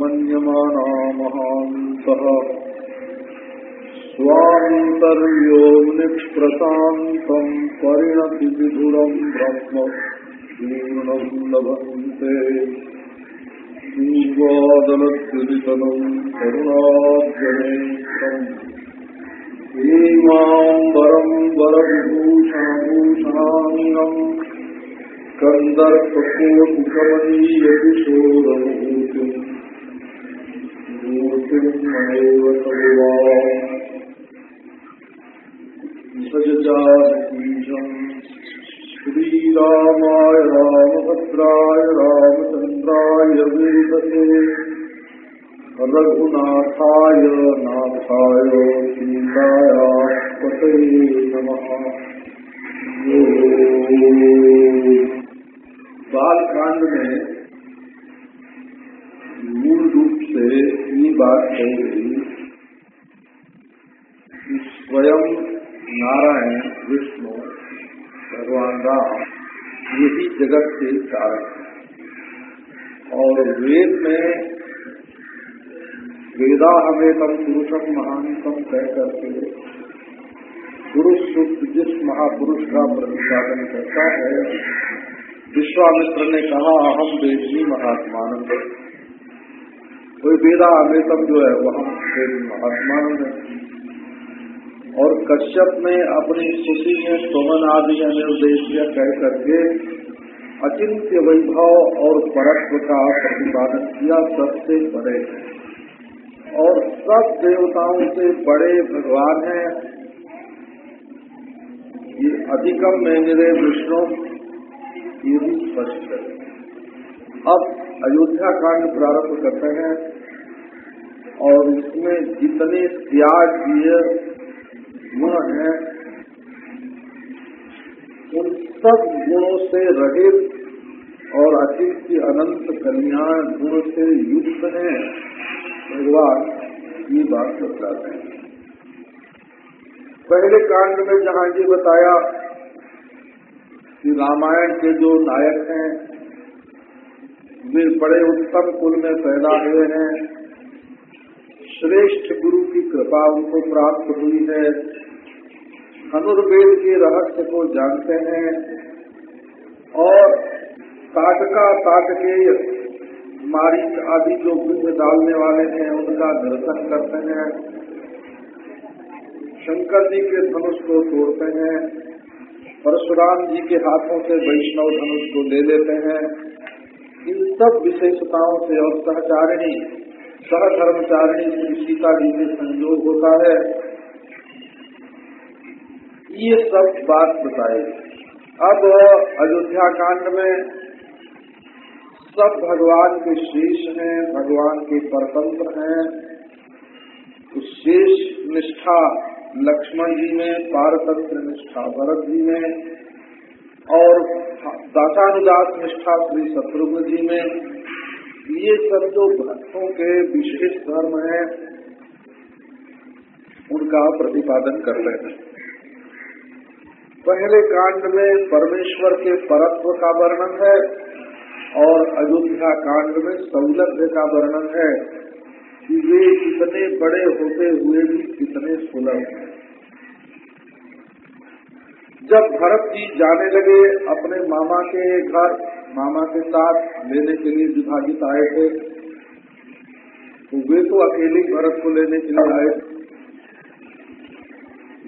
मन्यमाना महान्तः स्वान्तर्योनिष्प्रशान्तम् परिणतिविधुरम् ब्रह्म पूर्णम् लभन्ते पूर्वादलद्युदितनम् करुणाब्जनेत्रम् हेमाम्बरम् वरविभूषणभूषणाङ्गम् मूर्तिम् मयैव सर्वा सजजातीशम् श्रीरामाय रामभद्राय रामचन्द्राय वेदसे रघुनाथाय नाथाय में मूल रूप से ये बात कही गई कि स्वयं नारायण, विष्णु, भगवान राम, यही जगत के कारण और वेद में वेदा हमें तम पुरुषम महानतम कह करके पुरुष सूक्त जिस महापुरुष का प्रतिपादन करता है, विश्वामित्र ने कहा अहम वेदनी महात्मानंद। कोई वेदा अमेतम जो है, वह महात्मा है और कश्यप ने अपनी स्तुति में सोमन आदि निर्देश कह करके अचिंत्य वैभव और परत्व का प्रतिपादन किया सबसे बड़े। और सब देवताओं से बड़े भगवान हैं। ये अधिकम मेरे विष्णु, ये भी स्पष्ट है। अब अयोध्या कांड प्रारंभ करते हैं और इसमें जितने त्याग किए गुण हैं, उन सब गुणों से रहित और अतीत की अनंत कल्याण गुण से युक्त हैं, भगवान ये बात बताते हैं। पहले कांड में जहाँ ये बताया कि रामायण के जो नायक हैं वे बड़े उत्तम कुल में पैदा हुए हैं, श्रेष्ठ गुरु की कृपा उनको प्राप्त हुई है। धनुर्वेद के रहस्य को जानते हैं और ताटका ताटकेय मारी आदि जो बिंद डालने वाले हैं, उनका दर्शन करते हैं। शंकर जी के धनुष को तोड़ते हैं, परशुराम जी के हाथों से वैष्णव धनुष को ले लेते हैं। इन सब विशेषताओं से और सहचारिणी, सहधर्मचारिणी श्री सीता जी से संयोग होता है। ये सब बात बताई। अब अयोध्या कांड में सब भगवान के शेष हैं, भगवान के परतंत्र हैं। तो शेष निष्ठा लक्ष्मण जी में, पारतंत्र निष्ठा भरत जी में और दासानुदास निष्ठा श्री शत्रुघ्न जी में, ये सब जो भक्तों के विशेष धर्म है, उनका प्रतिपादन कर रहे हैं। पहले कांड में परमेश्वर के परत्व का वर्णन है और अयोध्या कांड में सौलभ्य का वर्णन है कि वे कितने बड़े होते हुए भी कितने सुलभ हैं। जब भरत जी जाने लगे अपने मामा के घर, मामा के साथ लेने के लिए विभाजित आए थे तो वे तो अकेले भरत को लेने के लिए आए।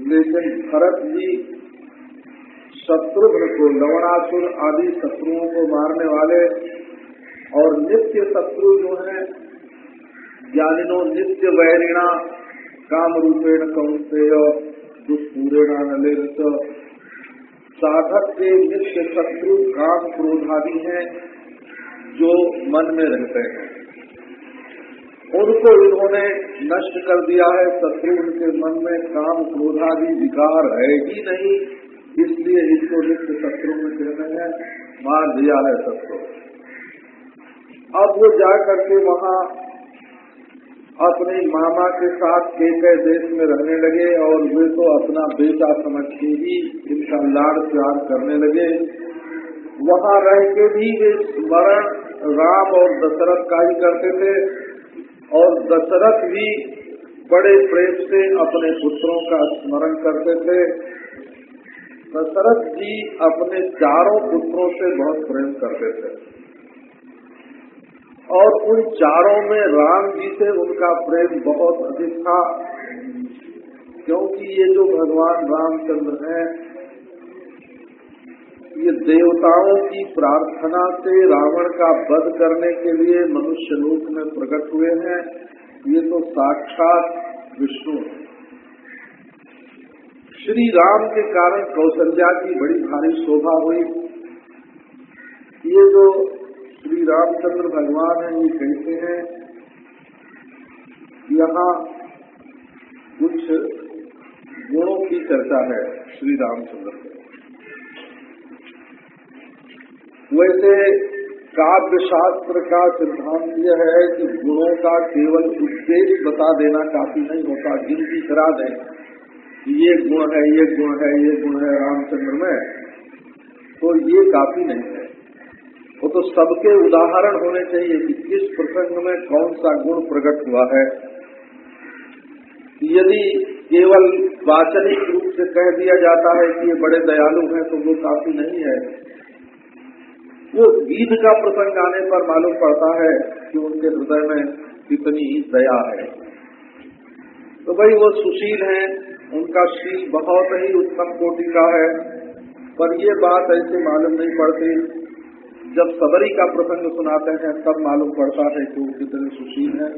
लेकिन भरत जी शत्रुघ्न को, लवणासुर आदि शत्रुओं को मारने वाले और नित्य शत्रु जो है, ज्ञानिनो नित्य वैरिणा काम रूपेण कौनसेय दुष्पूरेणा नलित साधक के नित्य शत्रु काम क्रोधादि हैं जो मन में रहते हैं। उनको इन्होंने नष्ट कर दिया है शत्रु उनके मन में काम क्रोधादि विकार है ही नहीं, इसलिए इसको नित्य शत्रु में कहते हैं मान दिया है शत्रु। अब वो जा करके वहाँ अपने मामा के साथ के देश में रहने लगे और वे तो अपना बेटा समझ के ही इनका लाड़ प्यार करने लगे। वहाँ रह के भी वे स्मरण, राम और दशरथ का ही करते थे और दशरथ भी बड़े प्रेम से अपने पुत्रों का स्मरण करते थे। दशरथ जी अपने चारों पुत्रों से बहुत प्रेम करते थे। और उन चारों में राम जी से उनका प्रेम बहुत अधिक था। क्योंकि ये जो भगवान रामचंद्र हैं, ये देवताओं की प्रार्थना से रावण का वध करने के लिए मनुष्य लोक में प्रकट हुए हैं, ये तो साक्षात विष्णु श्री राम के कारण कौशल्या की बड़ी भारी शोभा हुई। ये जो श्री रामचंद्र भगवान है, ये कहते हैं, यहाँ कुछ गुणों की चर्चा है श्री रामचंद्र के वैसे काव्य शास्त्र का सिद्धांत यह है कि गुणों का केवल उद्देश्य बता देना काफ़ी नहीं होता गिनती करा दें। ये गुण है, ये गुण है, ये गुण है रामचंद्र में तो ये काफ़ी नहीं है। वो तो सबके उदाहरण होने चाहिए कि किस प्रसंग में कौन सा गुण प्रकट हुआ है। यदि केवल वाचनिक रूप से कह दिया जाता है कि ये बड़े दयालु हैं तो वो काफ़ी नहीं है। वो गीत का प्रसंग आने पर मालूम पड़ता है कि उनके हृदय में कितनी दया है। तो भाई, वो सुशील हैं, उनका शील बहुत ही उत्तम कोटि का है, पर ये बात ऐसे मालूम नहीं पड़ती जब सबरी का प्रसंग सुनाते हैं, तब मालूम पड़ता है कि वो कितने सुशील है।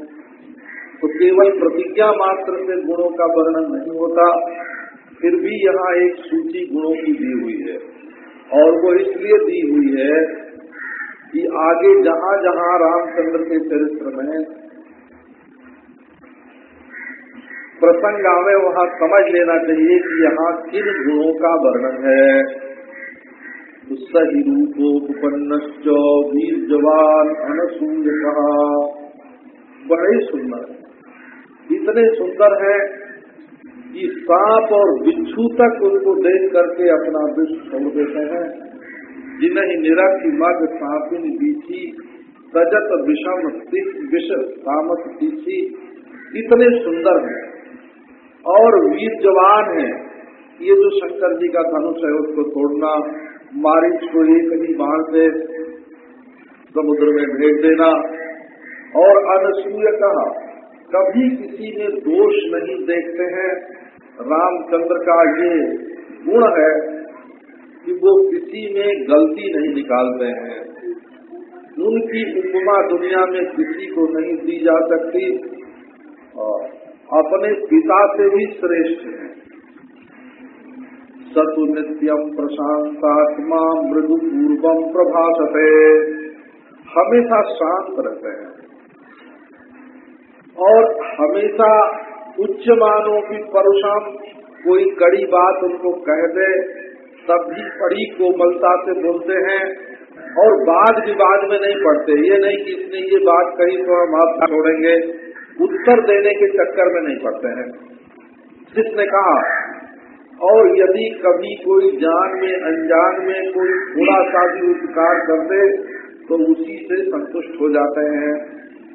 तो केवल प्रतिज्ञा मात्र से गुणों का वर्णन नहीं होता, फिर भी यहाँ एक सूची गुणों की दी हुई है। और वो इसलिए दी हुई है कि आगे जहाँ जहाँ रामचंद्र के चरित्र में प्रसंग आवे, वहाँ समझ लेना चाहिए कि यहाँ किन गुणों का वर्णन है। सही रूपोपन्न वीर जवान अनसूय कहा बड़े सुंदर। इतने सुंदर है कि सांप और बिच्छू तक उनको देख करके अपना विष छोड़ देते हैं। जिन्हें निरक्ष मग सांपिन बीछी सजत विषम विष सामत तीसी इतने सुंदर है। और वीर जवान है। ये जो शंकर जी का धनुष है, उसको तोड़ना मारिच को ही बाण से समुद्र में भेज देना। और अनसूय कहा कभी किसी में दोष नहीं देखते हैं। रामचंद्र का ये गुण है कि वो किसी में गलती नहीं निकालते हैं। उनकी उपमा दुनिया में किसी को नहीं दी जा सकती। और अपने पिता से भी श्रेष्ठ है। सतु नित्यम प्रशांतात्मा मृदु पूर्वम प्रभाषते हमेशा शांत रहते हैं। और हमेशा उच्च मानों की परुषम कोई कड़ी बात उनको कह दे, तब भी बड़ी कोमलता से बोलते हैं और बाद विवाद में नहीं पड़ते ये नहीं कि इसने ये बात कही तो हम हाथ छोड़ेंगे। उत्तर देने के चक्कर में नहीं पड़ते हैं। जिसने कहा और यदि कभी कोई जान में, अनजान में कोई थोड़ा सा भी उपकार कर दे तो उसी से संतुष्ट हो जाते हैं।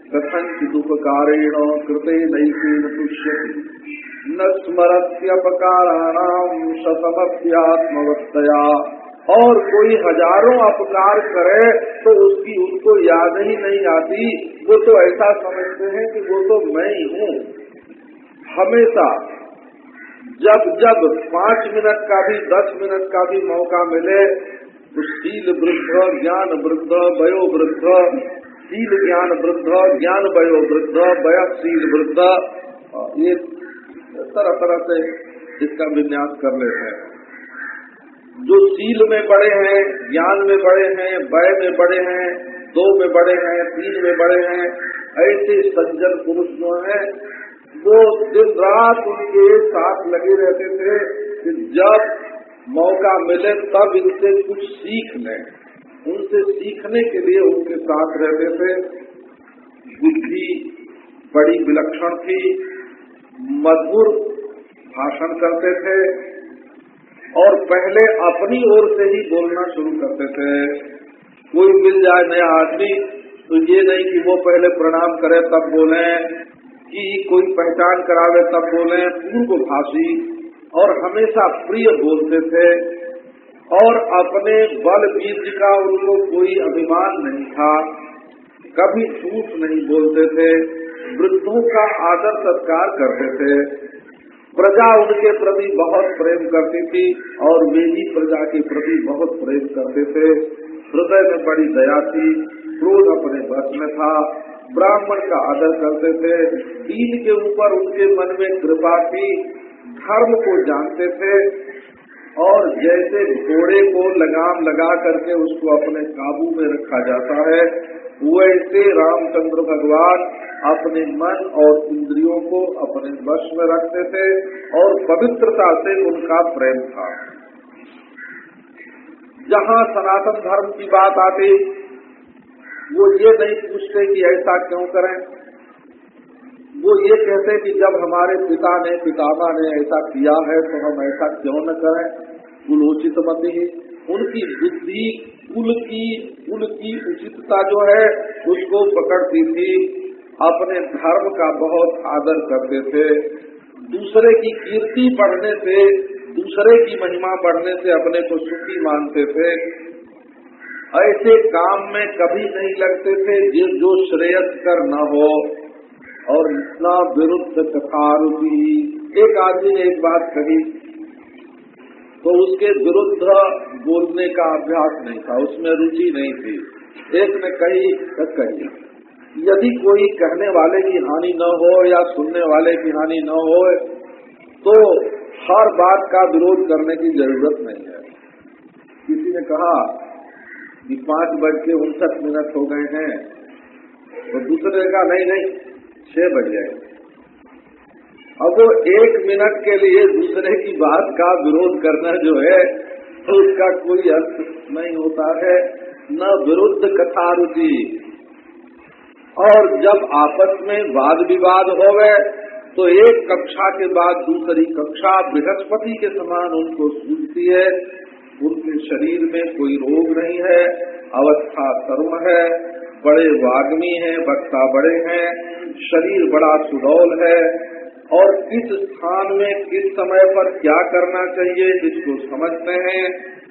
कथन की दुपकारेण कृते नैकेन तुष्य न स्मरत्यपकाराणाम शतमत्यात्मवत्तया और कोई हज़ारों अपकार करे तो उसकी उनको याद ही नहीं आती। वो तो ऐसा समझते हैं कि वो तो मैं ही हूँ। हमेशा जब जब पाँच मिनट का भी, दस मिनट का भी मौका मिले तो शील वृद्ध, ज्ञान वृद्ध वयो वृद्ध, शील ज्ञान वृद्ध, ज्ञान वयो वृद्ध वयशील वृद्ध ये तरह तरह से इसका विन्यास कर लेते हैं। जो शील में बड़े हैं, ज्ञान में बड़े हैं वय में बड़े हैं, दो में बड़े हैं, तीन में बड़े हैं, ऐसे सज्जन पुरुष जो हैं वो दिन रात उनके साथ लगे रहते थे कि जब मौका मिले तब इनसे कुछ सीख लें उनसे सीखने के लिए उनके साथ रहते थे। बुद्धि बड़ी विलक्षण थी, मधुर भाषण करते थे और पहले अपनी ओर से ही बोलना शुरू करते थे। कोई मिल जाए नया आदमी तो ये नहीं कि वो पहले प्रणाम करे तब बोले कि कोई पहचान करावे तब बोले पूर्व भाषी और हमेशा प्रिय बोलते थे और अपने बल बीज का उनको कोई अभिमान नहीं था, कभी झूठ नहीं बोलते थे, वृद्धों का आदर सत्कार करते थे। प्रजा उनके प्रति बहुत प्रेम करती थी और वे भी प्रजा के प्रति बहुत प्रेम करते थे। हृदय में बड़ी दया थी, क्रोध अपने बस में था। ब्राह्मण का आदर करते थे, दीन के ऊपर उनके मन में कृपा थी, धर्म को जानते थे, और जैसे घोड़े को लगाम लगा करके उसको अपने काबू में रखा जाता है, वैसे रामचंद्र भगवान अपने मन और इंद्रियों को अपने वश में रखते थे, और पवित्रता से उनका प्रेम था। जहाँ सनातन धर्म की बात आती वो ये नहीं पूछते कि ऐसा क्यों करें। वो ये कहते कि जब हमारे पिता ने पितामा ने ऐसा किया है तो हम ऐसा क्यों न करें? कुलोचित मत ही। उनकी बुद्धि कुल की कुल की उचितता जो है, उसको पकड़ती थी। अपने धर्म का बहुत आदर करते थे। दूसरे की कीर्ति पढ़ने से, दूसरे की महिमा पढ़ने से अपने को सुखी मानते थे। ऐसे काम में कभी नहीं लगते थे जो श्रेयस कर न हो। और इतना विरुद्ध कथा एक आदमी एक बात कही तो उसके विरुद्ध बोलने का अभ्यास नहीं था, उसमें रुचि नहीं थी। एक ने कही कही, यदि कोई कहने वाले की हानि न हो या सुनने वाले की हानि न हो तो हर बात का विरोध करने की ज़रूरत नहीं है। किसी ने कहा कि पाँच बज के उनसठ मिनट हो गए हैं तो दूसरे का नहीं नहीं, छह बज गए। अब वो एक मिनट के लिए दूसरे की बात का विरोध करना जो है तो उसका कोई अर्थ नहीं होता है, न विरुद्ध कथा रुचि और जब आपस में वाद विवाद हो गए तो एक कक्षा के बाद दूसरी कक्षा बृहस्पति के समान उनको सूझती है उनके शरीर में कोई रोग नहीं है, अवस्था सर्व है, बड़े वाग्मी हैं, वक्ता बड़े हैं, शरीर बड़ा सुडौल है, और किस स्थान में किस समय पर क्या करना चाहिए इसको समझते हैं,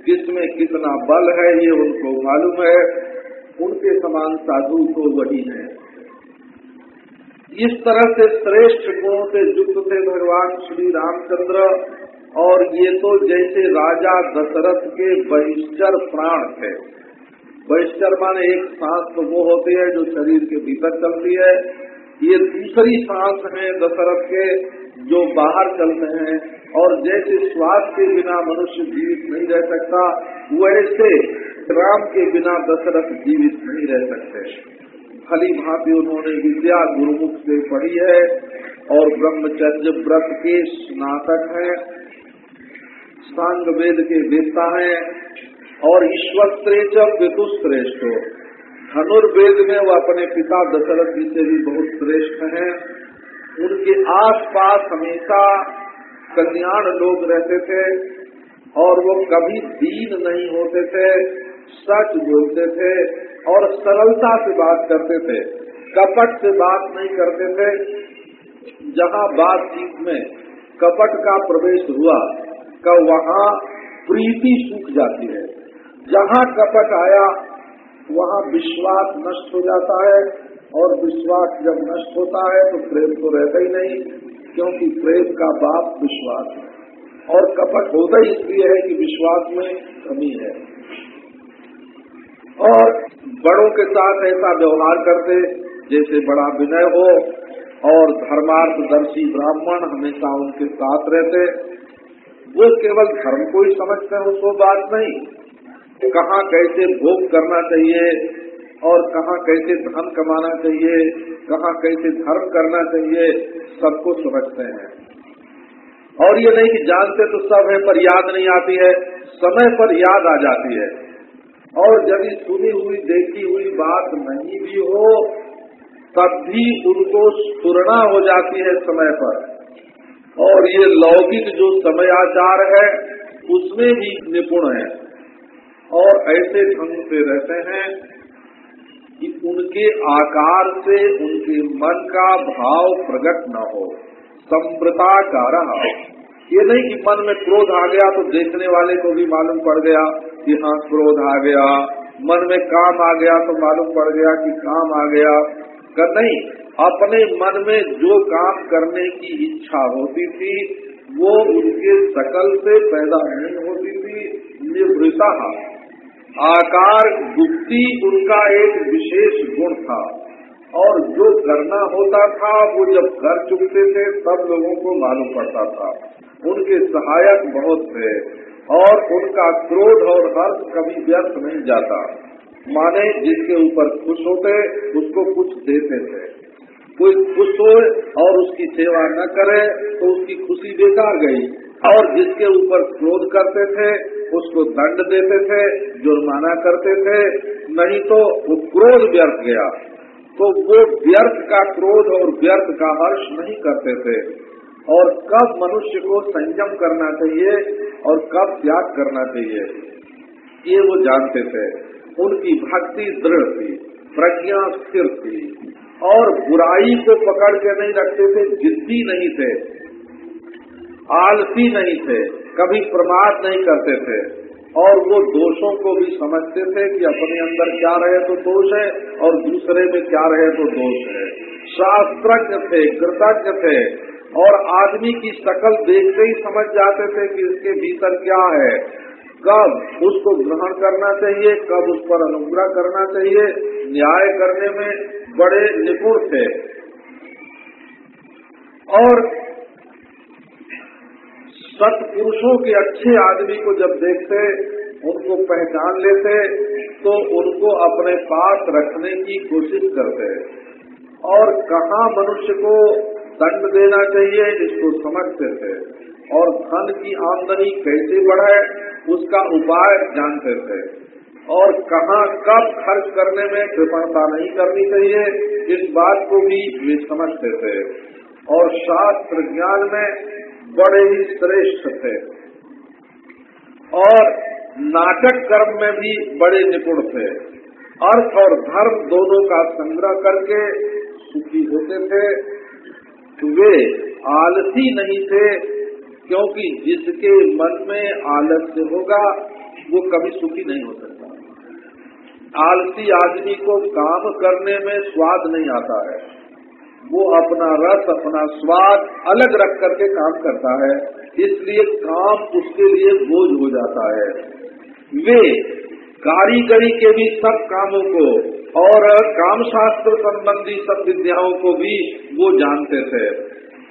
किसमें कितना बल है ये उनको मालूम है, उनके समान साधु तो वही है। इस तरह से श्रेष्ठ गुणों से युक्त थे भगवान श्री रामचंद्र और ये तो जैसे राजा दशरथ के बहिष्चर प्राण थे। बहिष्चर माने एक सांस तो वो होती है जो शरीर के भीतर चलती है। ये दूसरी सांस है दशरथ के जो बाहर चलते हैं और जैसे श्वास के बिना मनुष्य जीवित नहीं रह सकता, वैसे राम के बिना दशरथ जीवित नहीं रह सकते। भली भांति उन्होंने विद्या गुरुमुख से पढ़ी है और ब्रह्मचर्य व्रत के स्नातक हैं। सांग वेद के वेदता हैं और ईश्वर श्रेष्ठ विदु श्रेष्ठ हो धनुर्वेद में वो अपने पिता दशरथ जी से भी बहुत श्रेष्ठ हैं। उनके आसपास हमेशा कल्याण लोग रहते थे और वो कभी दीन नहीं होते थे, सच बोलते थे और सरलता से बात करते थे, कपट से बात नहीं करते थे। जहाँ बातचीत में कपट का प्रवेश हुआ का वहाँ प्रीति सूख जाती है। जहाँ कपट आया, वहाँ विश्वास नष्ट हो जाता है और विश्वास जब नष्ट होता है तो प्रेम तो रहता ही नहीं, क्योंकि प्रेम का बाप विश्वास है। और कपट होता ही इसलिए है कि विश्वास में कमी है। और बड़ों के साथ ऐसा व्यवहार करते, जैसे बड़ा विनय हो और धर्मार्थदर्शी ब्राह्मण हमेशा उनके साथ रहते वो केवल धर्म को ही समझते हैं, उसको बात नहीं। कहाँ कैसे भोग करना चाहिए और कहाँ कैसे धन कमाना चाहिए, कहाँ कैसे धर्म करना चाहिए, सबको समझते हैं। और ये नहीं कि जानते तो सब है, पर याद नहीं आती है, समय पर याद आ जाती है। और यदि सुनी हुई, देखी हुई बात नहीं भी हो, तब भी उनको स्फुरना हो जाती है समय पर। और ये लौकिक जो समयाचार है, उसमें भी निपुण है। और ऐसे ढंग से रहते हैं कि उनके आकार से उनके मन का भाव प्रकट न हो संप्रता का रहा ये नहीं कि मन में क्रोध आ गया तो देखने वाले को भी मालूम पड़ गया कि हाँ क्रोध आ गया। मन में काम आ गया तो मालूम पड़ गया कि काम आ गया। कर नहीं अपने मन में जो काम करने की इच्छा होती थी, वो उनके सकल से पैदा नहीं होती थी निवृता आकार गुप्ती उनका एक विशेष गुण था। और जो करना होता था, वो जब कर चुकते थे, तब लोगों को मालूम पड़ता था। उनके सहायक बहुत थे, और उनका क्रोध और हर्ष कभी व्यर्थ नहीं जाता। माने जिसके ऊपर खुश होते, उसको कुछ देते थे। कोई खुश हो और उसकी सेवा न करे तो उसकी खुशी बेकार गई। और जिसके ऊपर क्रोध करते थे, उसको दंड देते थे, जुर्माना करते थे, नहीं तो वो क्रोध व्यर्थ गया। तो वो व्यर्थ का क्रोध और व्यर्थ का हर्ष नहीं करते थे। और कब मनुष्य को संयम करना चाहिए और कब त्याग करना चाहिए, ये वो जानते थे। उनकी भक्ति दृढ़ थी, प्रज्ञा स्थिर थी। और बुराई को पकड़ के नहीं रखते थे, जिद्दी नहीं थे, आलसी नहीं थे, कभी प्रमाद नहीं करते थे। और वो दोषों को भी समझते थे कि अपने अंदर क्या रहे तो दोष है, और दूसरे में क्या रहे तो दोष है। शास्त्रज्ञ थे, कृतज्ञ थे, और आदमी की शकल देखते ही समझ जाते थे कि इसके भीतर क्या है। कब उसको ग्रहण करना चाहिए, कब उस पर अनुग्रह करना चाहिए, न्याय करने में बड़े निपुण थे। और सत्पुरुषों के अच्छे आदमी को जब देखते, उनको पहचान लेते तो उनको अपने पास रखने की कोशिश करते। और कहा मनुष्य को दंड देना चाहिए, इसको समझते थे। और धन की आमदनी कैसे बढ़े उसका उपाय जानते थे और कहाँ कब खर्च करने में कृपणता नहीं करनी चाहिए, इस बात को भी वे समझते थे और शास्त्र ज्ञान में बड़े ही श्रेष्ठ थे। और नाटक कर्म में भी बड़े निपुण थे। अर्थ और धर्म दोनों का संग्रह करके सुखी होते थे। वे आलसी नहीं थे क्योंकि जिसके मन में आलस्य होगा, वो कभी सुखी नहीं हो सकता। आलसी आदमी को काम करने में स्वाद नहीं आता है। वो अपना रस, अपना स्वाद अलग रख करके काम करता है। इसलिए काम उसके लिए बोझ हो जाता है। वे कारीगरी के भी सब कामों को और काम शास्त्र संबंधी सब विद्याओं को भी वो जानते थे।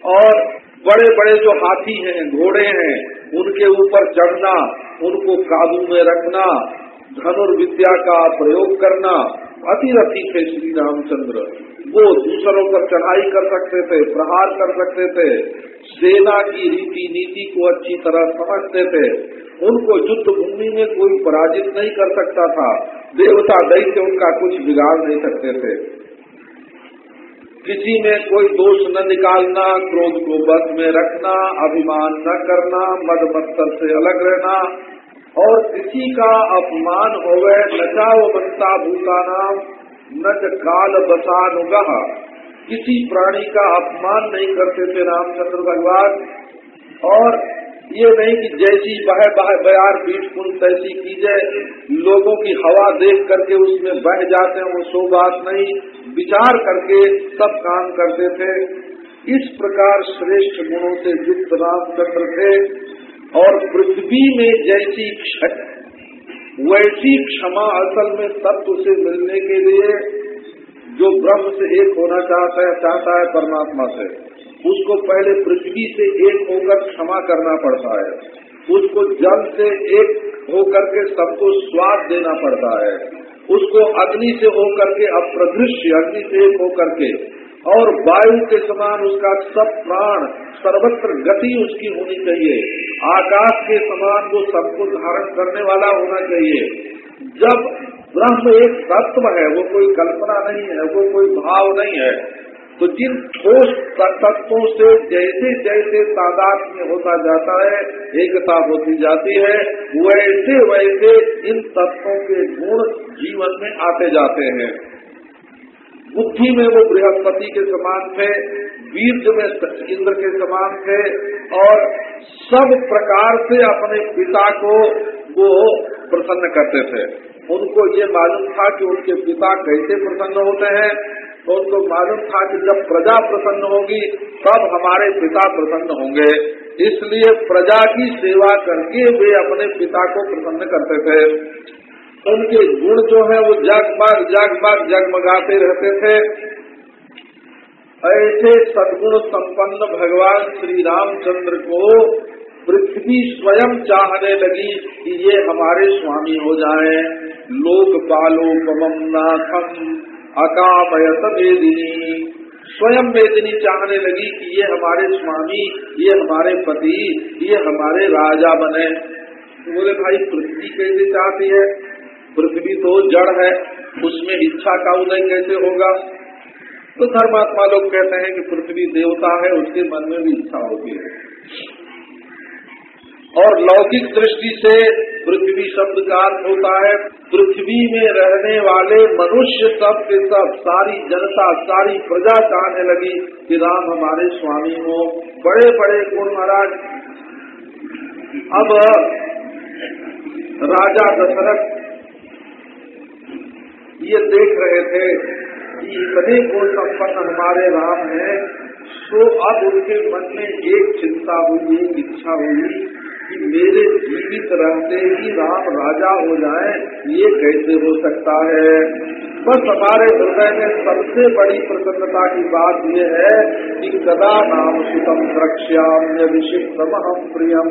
और बड़े बड़े जो हाथी हैं, घोड़े हैं, उनके ऊपर चढ़ना, उनको काबू में रखना, धनुर्विद्या का प्रयोग करना, अतिरथी थे श्री रामचंद्र। वो दूसरों पर चढ़ाई कर सकते थे, प्रहार कर सकते थे, सेना की रीति नीति को अच्छी तरह समझते थे। उनको युद्ध भूमि में कोई पराजित नहीं कर सकता था, देवता दैत्य उनका कुछ बिगाड़ नहीं सकते थे। किसी में कोई दोष न निकालना, क्रोध को बस में रखना, अभिमान न करना, मद मत्सर से अलग रहना। और किसी का अपमान हो गए नचाओ बनता भूता नाम न काल बसानुगह किसी प्राणी का अपमान नहीं करते थे रामचंद्र भगवान। और ये नहीं कि जैसी बह बह बयार पीठ कुल तैसी कीजिए लोगों की हवा देख करके उसमें बह जाते हैं, वो सो बात नहीं। विचार करके सब काम करते थे। इस प्रकार श्रेष्ठ गुणों से युक्त रामचंद्र थे। और पृथ्वी में जैसी वैसी क्षमा असल में तत्व से मिलने के लिए जो ब्रह्म से एक होना चाहता है चाहता है परमात्मा से। उसको पहले पृथ्वी से एक होकर क्षमा करना पड़ता है। उसको जल से एक होकर के सबको स्वाद देना पड़ता है। उसको अग्नि से होकर के अप्रदृश्य, अग्नि से एक होकर के। और वायु के समान उसका सब प्राण, सर्वत्र गति उसकी होनी चाहिए। आकाश के समान वो सबको धारण करने वाला होना चाहिए। जब ब्रह्म एक तत्व है, वो कोई कल्पना नहीं है, वो कोई भाव नहीं है तो जिन ठोस तत्वों से जैसे जैसे तादाद में होता जाता है एकता होती जाती है, वैसे वैसे इन तत्वों के गुण जीवन में आते जाते हैं। बुद्धि में वो बृहस्पति के समान थे वीर में इंद्र के समान थे, और सब प्रकार से अपने पिता को वो प्रसन्न करते थे। उनको ये मालूम था कि उनके पिता कैसे प्रसन्न होते हैं तो उनको मालूम था कि जब प्रजा प्रसन्न होगी, तब हमारे पिता प्रसन्न होंगे। इसलिए प्रजा की सेवा करके वे अपने पिता को प्रसन्न करते थे। उनके गुण जो है, वो जगमग जगमग, जगमगाते रहते थे। ऐसे सदगुण संपन्न भगवान श्री रामचंद्र को पृथ्वी स्वयं चाहने लगी कि ये हमारे स्वामी हो जाएँ। लोक पालो पमम नाथम अकामयत वेदिनी स्वयं वेदिनी चाहने लगी कि ये हमारे स्वामी, ये हमारे पति, ये हमारे राजा बने। बोले, भाई, पृथ्वी कैसे चाहती है? पृथ्वी तो जड़ है, उसमें इच्छा का उदय कैसे होगा? तो धर्मात्मा लोग कहते हैं कि पृथ्वी देवता है, उसके मन में भी इच्छा होती है। और लौकिक दृष्टि से पृथ्वी शब्द का अर्थ होता है, पृथ्वी में रहने वाले मनुष्य सब के सब, सारी जनता, सारी प्रजा चाहने लगी कि राम हमारे स्वामी हो। बड़े बड़े गुण महाराज, अब राजा दशरथ ये देख रहे थे कि इतने गुण संपन्न हमारे राम हैं तो अब उनके मन में एक चिंता हुई, एक इच्छा हुई कि मेरे जीवित रहते ही राम राजा हो जाए, ये कैसे हो सकता है? बस हमारे हृदय में सबसे बड़ी प्रसन्नता की बात यह है कि कदा नाम सुतम रक्ष्याम्यभिषिक्तम हम प्रियम।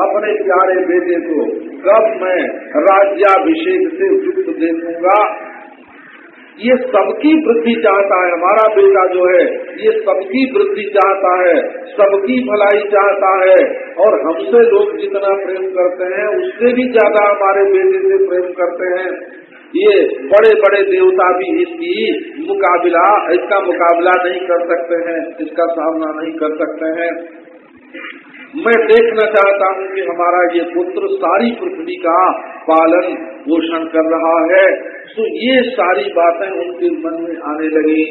अपने प्यारे बेटे को कब मैं राज्याभिषेक से युक्त देखूँगा ये सबकी वृद्धि चाहता है। हमारा बेटा जो है, ये सबकी वृद्धि चाहता है, सबकी भलाई चाहता है। और हमसे लोग जितना प्रेम करते हैं, उससे भी ज़्यादा हमारे बेटे से प्रेम करते हैं। ये बड़े बड़े देवता भी इसकी मुकाबला, इसका मुकाबला नहीं कर सकते हैं, इसका सामना नहीं कर सकते हैं। मैं देखना चाहता हूँ कि हमारा ये पुत्र सारी पृथ्वी का पालन पोषण कर रहा है। तो ये सारी बातें उनके मन में आने लगी।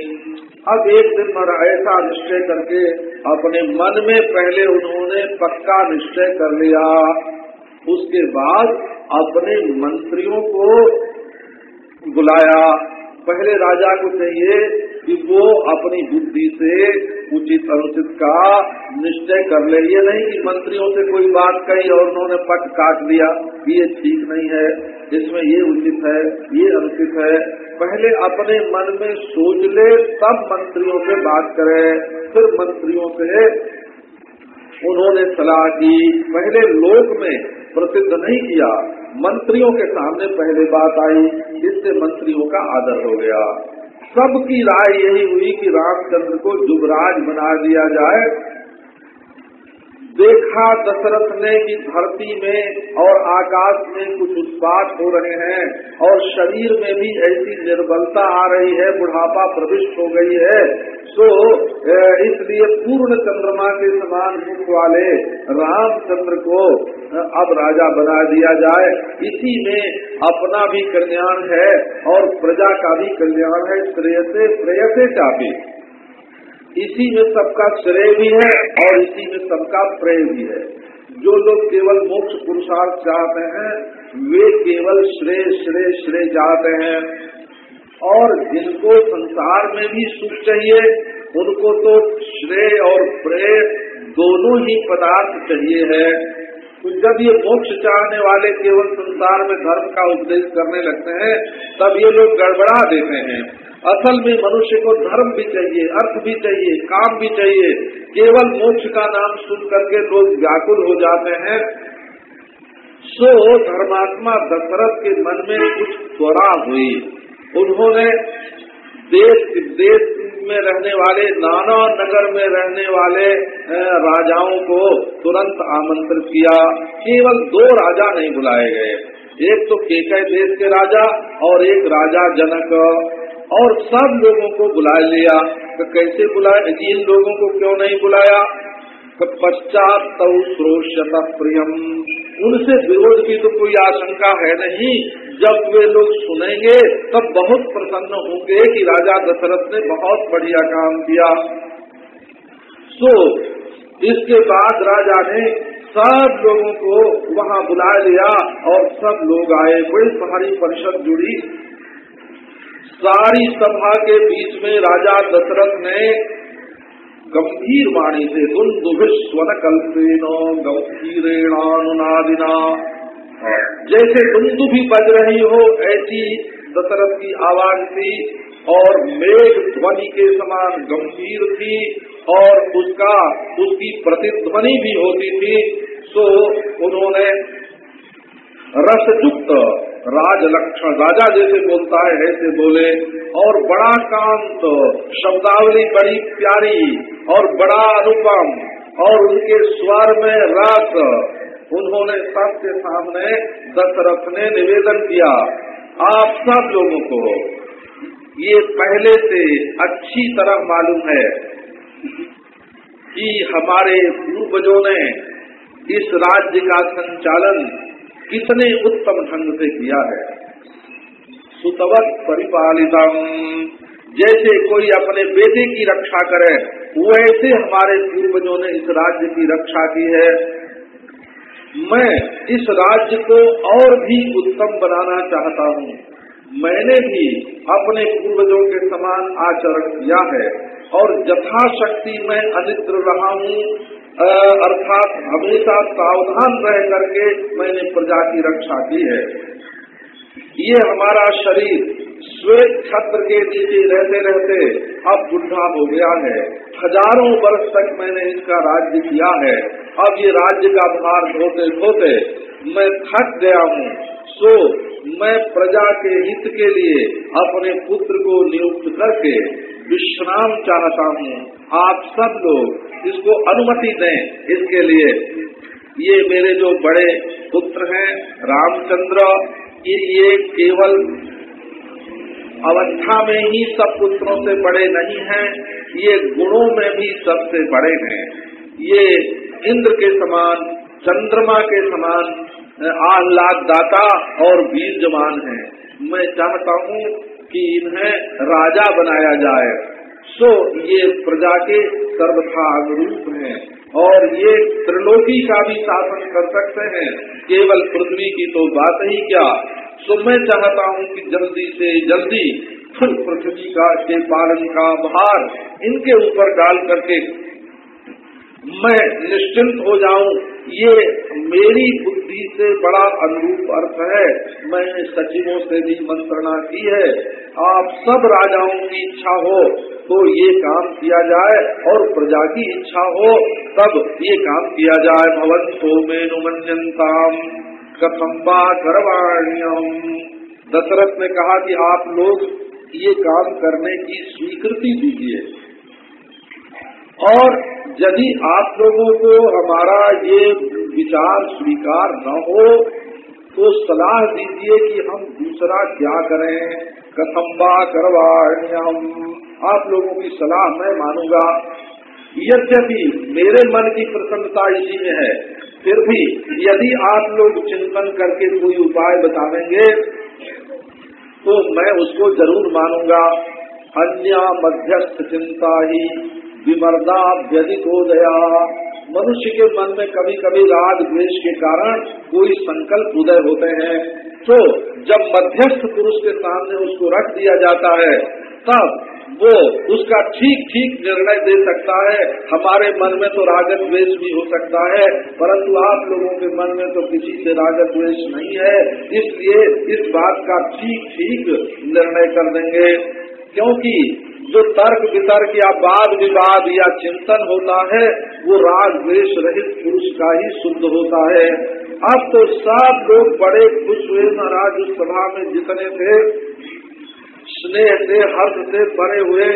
अब एक दिन मर ऐसा निश्चय करके अपने मन में पहले उन्होंने पक्का निश्चय कर लिया। उसके बाद अपने मंत्रियों को बुलाया। पहले राजा को चाहिए कि वो अपनी बुद्धि से उचित अनुचित का निश्चय कर ले। ये नहीं कि मंत्रियों से कोई बात कही और उन्होंने पट काट दिया। कि ये ठीक नहीं है। इसमें ये उचित है, ये अनुचित है। पहले अपने मन में सोच ले, तब मंत्रियों से बात करे। फिर मंत्रियों से उन्होंने सलाह की। पहले लोक में प्रसिद्ध नहीं किया। मंत्रियों के सामने पहले बात आई। इससे मंत्रियों का आदर हो गया। सबकी राय यही हुई कि रामचंद्र को युवराज बना दिया जाए। देखा दशरथ ने कि धरती में और आकाश में कुछ उत्पाद हो रहे हैं और शरीर में भी ऐसी निर्बलता आ रही है, बुढ़ापा प्रविष्ट हो गई है। तो इसलिए पूर्ण चंद्रमा के समान मुख वाले रामचंद्र को अब राजा बना दिया जाए। इसी में अपना भी कल्याण है और प्रजा का भी कल्याण है, श्रेय से प्रेय से चापी। इसी में सबका श्रेय भी है और इसी में सबका प्रेय भी है। जो लोग केवल मोक्ष पुरुषार्थ चाहते हैं, वे केवल श्रेय श्रेय श्रेय चाहते हैं। और जिनको संसार में भी सुख चाहिए, उनको तो श्रेय और प्रेय दोनों ही पदार्थ चाहिए है। तो जब ये मोक्ष चाहने वाले केवल संसार में धर्म का उपदेश करने लगते हैं, तब ये लोग गड़बड़ा देते हैं। असल में मनुष्य को धर्म भी चाहिए, अर्थ भी चाहिए, काम भी चाहिए। केवल मोक्ष का नाम सुन करके लोग व्याकुल हो जाते हैं। सो धर्मात्मा दशरथ के मन में कुछ त्वरा हुई। उन्होंने देश देश में रहने वाले, नाना नगर में रहने वाले राजाओं को तुरंत आमंत्रित किया। केवल दो राजा नहीं बुलाए गए। एक तो केकय देश के राजा और एक राजा जनक। और सब लोगों को बुला लिया। तो कैसे बुलाए? इन लोगों को क्यों नहीं बुलाया? पश्चात तौ प्रियम। उनसे विरोध की तो कोई आशंका है नहीं। जब वे लोग सुनेंगे, तब बहुत प्रसन्न होंगे कि राजा दशरथ ने बहुत बढ़िया काम किया। सो, इसके बाद राजा ने सब लोगों को वहाँ बुला लिया और सब लोग आए। बड़ी सारी परिषद जुड़ी। सारी सभा के बीच में राजा दशरथ ने गंभीर वाणी से दुन दुभिस्वन कल्पेनो गंभीरेणानुनादिना। जैसे दुंदु भी बज रही हो, ऐसी दशरथ की आवाज़ थी और मेघ ध्वनि के समान गंभीर थी और उसका, उसकी प्रतिध्वनि भी होती थी सो उन्होंने रसयुक्त राज लक्षण राजा जैसे बोलता है, ऐसे बोले। और बड़ा कांत, शब्दावली बड़ी प्यारी, और बड़ा अनुपम, और उनके स्वर में रस। उन्होंने सबके सामने दशरथ ने निवेदन किया। आप सब लोगों को ये पहले से अच्छी तरह मालूम है कि हमारे पूर्वजों ने इस राज्य का संचालन कितने उत्तम ढंग से किया है। सुतवत परिपालितम। जैसे कोई अपने बेटे की रक्षा करे, वैसे हमारे पूर्वजों ने इस राज्य की रक्षा की है। मैं इस राज्य को और भी उत्तम बनाना चाहता हूँ। मैंने भी अपने पूर्वजों के समान आचरण किया है और यथाशक्ति मैं अनिद्र रहा हूँ। अर्थात हमेशा सावधान रह करके मैंने प्रजा की रक्षा की है। ये हमारा शरीर श्वेत छत्र के नीचे रहते रहते अब बुढ़ा हो गया है। हज़ारों वर्ष तक मैंने इसका राज्य किया है। अब ये राज्य का भार धोते धोते मैं थक गया हूँ। सो, मैं प्रजा के हित के लिए अपने पुत्र को नियुक्त करके विश्राम चाहता हूँ। आप सब लोग इसको अनुमति दें इसके लिए। ये मेरे जो बड़े पुत्र हैं, रामचंद्र ये केवल अवस्था में ही सब पुत्रों से बड़े नहीं हैं, ये गुणों में भी सबसे बड़े हैं। ये इंद्र के समान, चंद्रमा के समान आह्लाद दाता और वीर जवान है। मैं चाहता हूँ कि इन्हें राजा बनाया जाए। सो ये प्रजा के सर्वथा अनुरूप हैं और ये त्रिलोकी का भी शासन कर सकते हैं। केवल पृथ्वी की तो बात ही क्या? सो मैं चाहता हूँ कि जल्दी से जल्दी फिर पृथ्वी का के पालन का भार इनके ऊपर डाल करके मैं निश्चिंत हो जाऊँ। ये मेरी बुद्धि से बड़ा अनुरूप अर्थ है। मैंने सचिवों से भी मंत्रणा की है। आप सब राजाओं की इच्छा हो तो ये काम किया जाए और प्रजा की इच्छा हो तब ये काम किया जाए। भवन तो मेनुमंजनताम कथम बा करवाण्यम। दशरथ ने कहा कि आप लोग ये काम करने की स्वीकृति दीजिए। और यदि आप लोगों को हमारा ये विचार स्वीकार न हो तो सलाह दीजिए कि हम दूसरा क्या करें। कथम्बा करवाण्यम। आप लोगों की सलाह मैं मानूँगा। यद्यपि मेरे मन की प्रसन्नता इसी में है फिर भी यदि आप लोग चिंतन करके कोई उपाय बतावेंगे तो मैं उसको ज़रूर मानूँगा। अन्य मध्यस्थ चिंता ही विमर्दा व्यधिक हो गया मनुष्य के मन में कभी कभी राग द्वेष के कारण कोई संकल्प उदय होते हैं। तो जब मध्यस्थ पुरुष के सामने उसको रख दिया जाता है, तब वो उसका ठीक ठीक निर्णय दे सकता है। हमारे मन में तो रागत द्वेष भी हो सकता है, परंतु आप लोगों के मन में तो किसी से रागत द्वेष नहीं है। इसलिए इस बात का ठीक ठीक निर्णय कर देंगे। क्योंकि जो तर्क वितर्क या वाद विवाद या चिंतन होता है, वो राग द्वेष रहित पुरुष का ही शुद्ध होता है। अब तो सब लोग बड़े खुश हुए महाराज, उस सभा में जितने थे स्नेह से, हर्ष से भरे हुए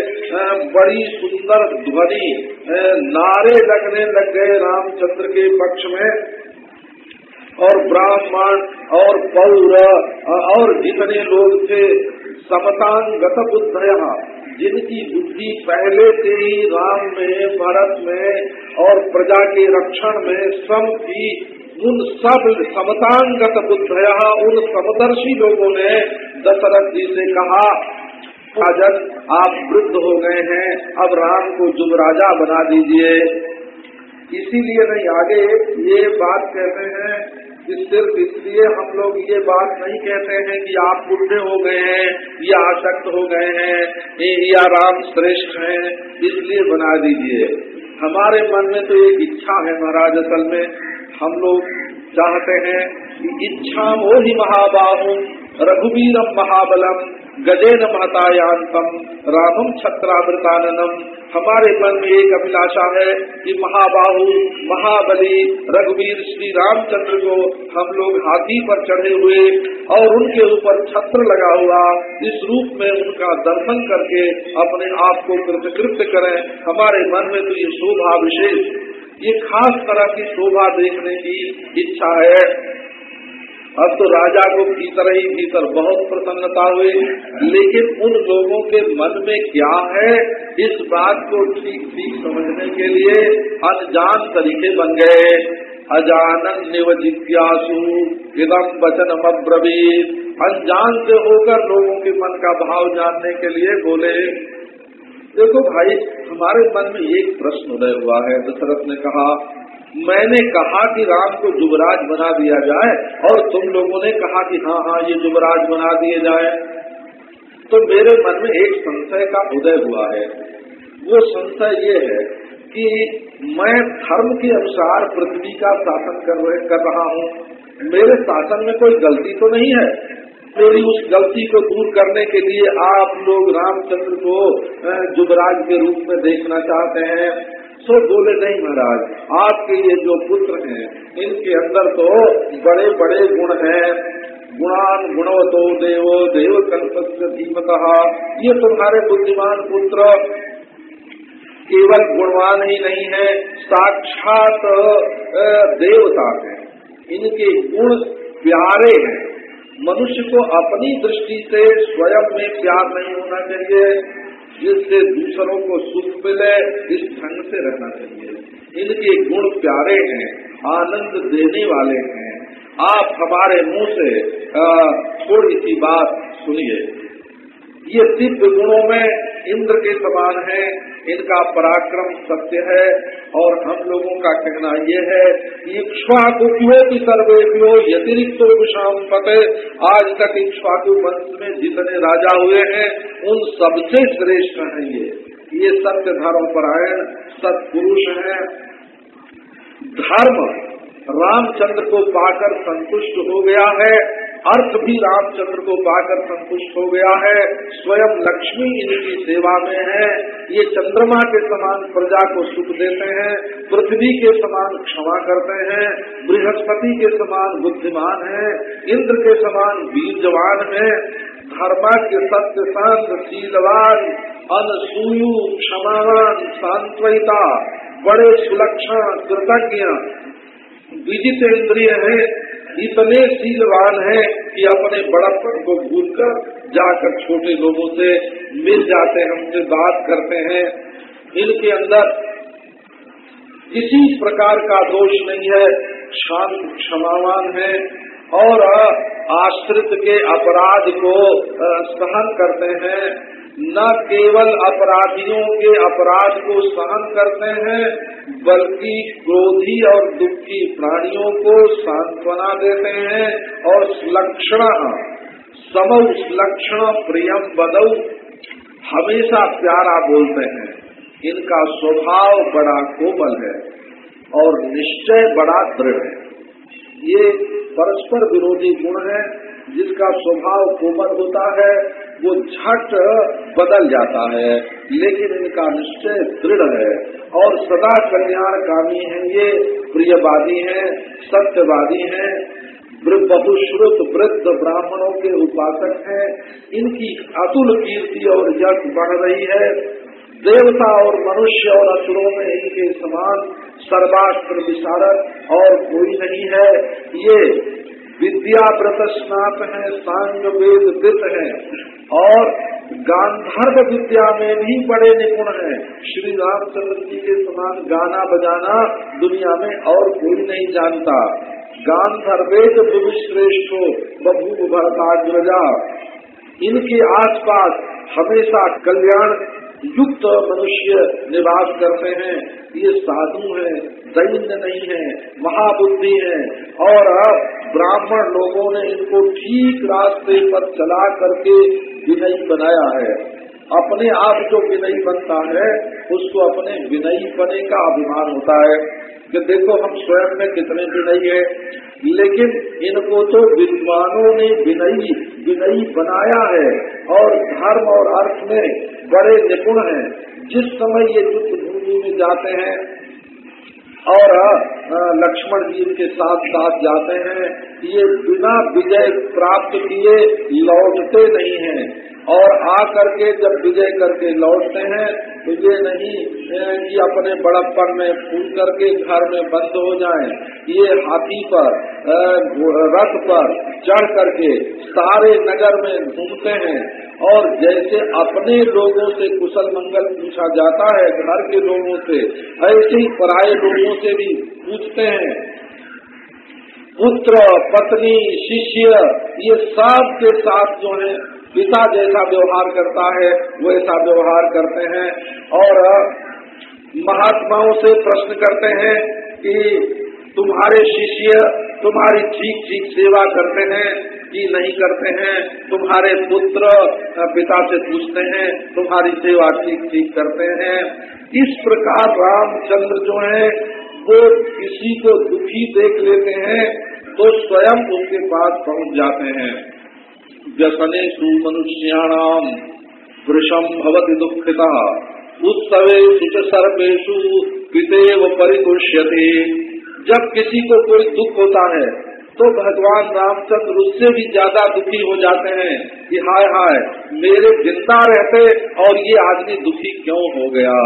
बड़ी सुंदर ध्वनि नारे लगने लग गए रामचंद्र के पक्ष में। और ब्राह्मण, और पौर और जितने लोग थे, समतांगत बुद्धया जिनकी बुद्धि पहले से ही राम में, भरत में, और प्रजा के रक्षण में सम थी उन सब समतांगत बुद्धया, उन समदर्शी लोगों ने दशरथ जी से कहा, राजन, आप वृद्ध हो गए हैं, अब राम को जुमराजा बना दीजिए। इसीलिए नहीं, आगे ये बात कहते हैं कि सिर्फ़ इसलिए हम लोग ये बात नहीं कहते हैं कि आप बुढ़े हो गए हैं, या आसक्त हो गए हैं या राम श्रेष्ठ हैं, इसलिए बना दीजिए। हमारे मन में तो एक इच्छा है महाराज, असल में हम लोग चाहते हैं कि इच्छा ही महाबाहु, रघुवीरम महाबलम, गजेन महतायांतम रामम छत्रामृताननम हमारे मन में एक अभिलाषा है कि महाबाहु, महाबली, रघुवीर श्री रामचंद्र को हम लोग हाथी पर चढ़े हुए और उनके ऊपर छत्र लगा हुआ, इस रूप में उनका दर्शन करके अपने आप को कृतकृत करें। हमारे मन में तो ये शोभा विशेष ये खास तरह की शोभा देखने की इच्छा है। अब तो राजा को भीतर ही भीतर बहुत प्रसन्नता हुई, लेकिन उन लोगों के मन में क्या है, इस बात को ठीक ठीक समझने के लिए अनजान तरीके बन गए। अजानन निव जिज्ञासु इदम वचन अब्रवीत अनजान से होकर लोगों के मन का भाव जानने के लिए बोले देखो भाई हमारे मन में एक प्रश्न उदय हुआ है। दशरथ ने कहा मैंने कहा कि राम को युवराज बना दिया जाए और तुम लोगों ने कहा कि हाँ हाँ ये युवराज बना दिए जाए। तो मेरे मन में एक संशय का उदय हुआ है। वो संशय ये है कि मैं धर्म के अनुसार पृथ्वी का शासन कर, कर रहा हूँ। मेरे शासन में कोई गलती तो नहीं है? मेरी उस गलती को दूर करने के लिए आप लोग रामचंद्र को युवराज के रूप में देखना चाहते हैं। सो बोले, नहीं महाराज, आपके ये जो पुत्र हैं, इनके अंदर तो बड़े बड़े गुण हैं। गुणान गुणवतो देवो देव कल्प धीमत। ये तुम्हारे बुद्धिमान पुत्र। केवल गुणवान ही नहीं है, साक्षात देवता है। इनके गुण प्यारे हैं। मनुष्य को अपनी दृष्टि से स्वयं में प्यार नहीं होना चाहिए, जिससे दूसरों को सुख मिले, इस ढंग से रहना चाहिए। इनके गुण प्यारे हैं, आनंद देने वाले हैं। आप हमारे मुँह से थोड़ी सी बात सुनिए। ये दिव्य गुणों में इंद्र के समान है, इनका पराक्रम सत्य है, और हम लोगों का कहना ये है इक्ष्वाकुभ्यो की सर्वेभ्यो व्यतिरिक्त विषाम पते। आज तक इक्ष्वाकु वंश में जितने राजा हुए हैं, उन सबसे श्रेष्ठ हैं ये। ये सत्य धर्म परायण, सत्पुरुष हैं। धर्म रामचंद्र को पाकर संतुष्ट हो गया है। अर्थ भी रामचंद्र को पाकर संतुष्ट हो गया है। स्वयं लक्ष्मी इनकी सेवा में है। ये चंद्रमा के समान प्रजा को सुख देते हैं, पृथ्वी के समान क्षमा करते हैं, बृहस्पति के समान बुद्धिमान है, इंद्र के समान वीर जवान है, धर्मा के सत्य शांत शीलवान, अनसूयु क्षमावान सांत्विता बड़े सुलक्षण, कृतज्ञ विजित इंद्रिय है। इतने शीलवान है कि अपने बड़प्पन को भूलकर जाकर छोटे लोगों से मिल जाते हैं उनसे बात करते हैं। इनके अंदर किसी प्रकार का दोष नहीं है। शांत क्षमावान है और आश्रित के अपराध को सहन करते हैं। न केवल अपराधियों के अपराध को सहन करते हैं, बल्कि क्रोधी और दुखी प्राणियों को सांत्वना देते हैं और लक्षण, समौ लक्षण प्रियम बदौ हमेशा प्यारा बोलते हैं। इनका स्वभाव बड़ा कोमल है और निश्चय बड़ा दृढ़ है। ये परस्पर विरोधी गुण है। जिसका स्वभाव कोमल होता है, वो झट बदल जाता है, लेकिन इनका निश्चय दृढ़ है। और सदा कल्याणकामी है ये, प्रियवादी हैं, सत्यवादी हैं बहुश्रुत वृद्ध ब्राह्मणों के उपासक हैं। इनकी अतुल कीर्ति और यश बढ़ रही है। देवता और मनुष्य और असुरों में इनके समान सर्वास्त्र विशारद और कोई नहीं है। ये विद्या व्रत स्नात है सांग वेद वित है, और गांधर्व विद्या में भी बड़े निपुण हैं। श्री रामचंद्र जी के समान गाना बजाना दुनिया में और कोई नहीं जानता। गांधर्वेद श्रेष्ठ बभू भरताग्रजा इनके आसपास हमेशा कल्याण युक्त मनुष्य निवास करते हैं। ये साधु हैं दैन्य नहीं है, महाबुद्धि है। और अब ब्राह्मण लोगों ने इनको ठीक रास्ते पर चला करके विनयी बनाया है। अपने आप जो विनयी बनता है, उसको अपने विनयी बने का अभिमान होता है कि देखो हम स्वयं में कितने विनयी है। लेकिन इनको तो विद्वानों ने विनयी विनयी बनाया है और धर्म और अर्थ में बड़े निपुण हैं। जिस समय ये युद्ध भूमि में जाते हैं और लक्ष्मण जी के साथ साथ जाते हैं। ये बिना विजय प्राप्त किए लौटते नहीं हैं। और आ करके जब विजय करके लौटते हैं तो ये नहीं कि अपने बड़प्पन में फूल करके घर में बंद हो जाएँ, ये हाथी पर रथ पर चढ़ करके सारे नगर में घूमते हैं। और जैसे अपने लोगों से कुशल मंगल पूछा जाता है, घर के लोगों से, ऐसे ही पराये लोगों से भी पूछते हैं। पुत्र, पत्नी, शिष्य, ये सब के साथ जो है पिता जैसा व्यवहार करता है वैसा व्यवहार करते हैं और महात्माओं से प्रश्न करते हैं कि तुम्हारे शिष्य तुम्हारी ठीक ठीक सेवा करते हैं कि नहीं करते हैं? तुम्हारे पुत्र पिता से पूछते हैं, तुम्हारी सेवा ठीक ठीक करते हैं। इस प्रकार रामचंद्र जो है, वो किसी को दुखी देख लेते हैं तो स्वयं उनके पास पहुँच जाते हैं। व्यसनेषु मनुष्याणाम वृषम भवति दुखिता। उत्सवेषु च सर्वेषु पितेव परिदुष्यते जब किसी को कोई दुख होता है तो भगवान रामचंद्र उससे भी ज़्यादा दुखी हो जाते हैं कि हाय हाय, मेरे ज़िंदा रहते और ये आदमी दुखी क्यों हो गया?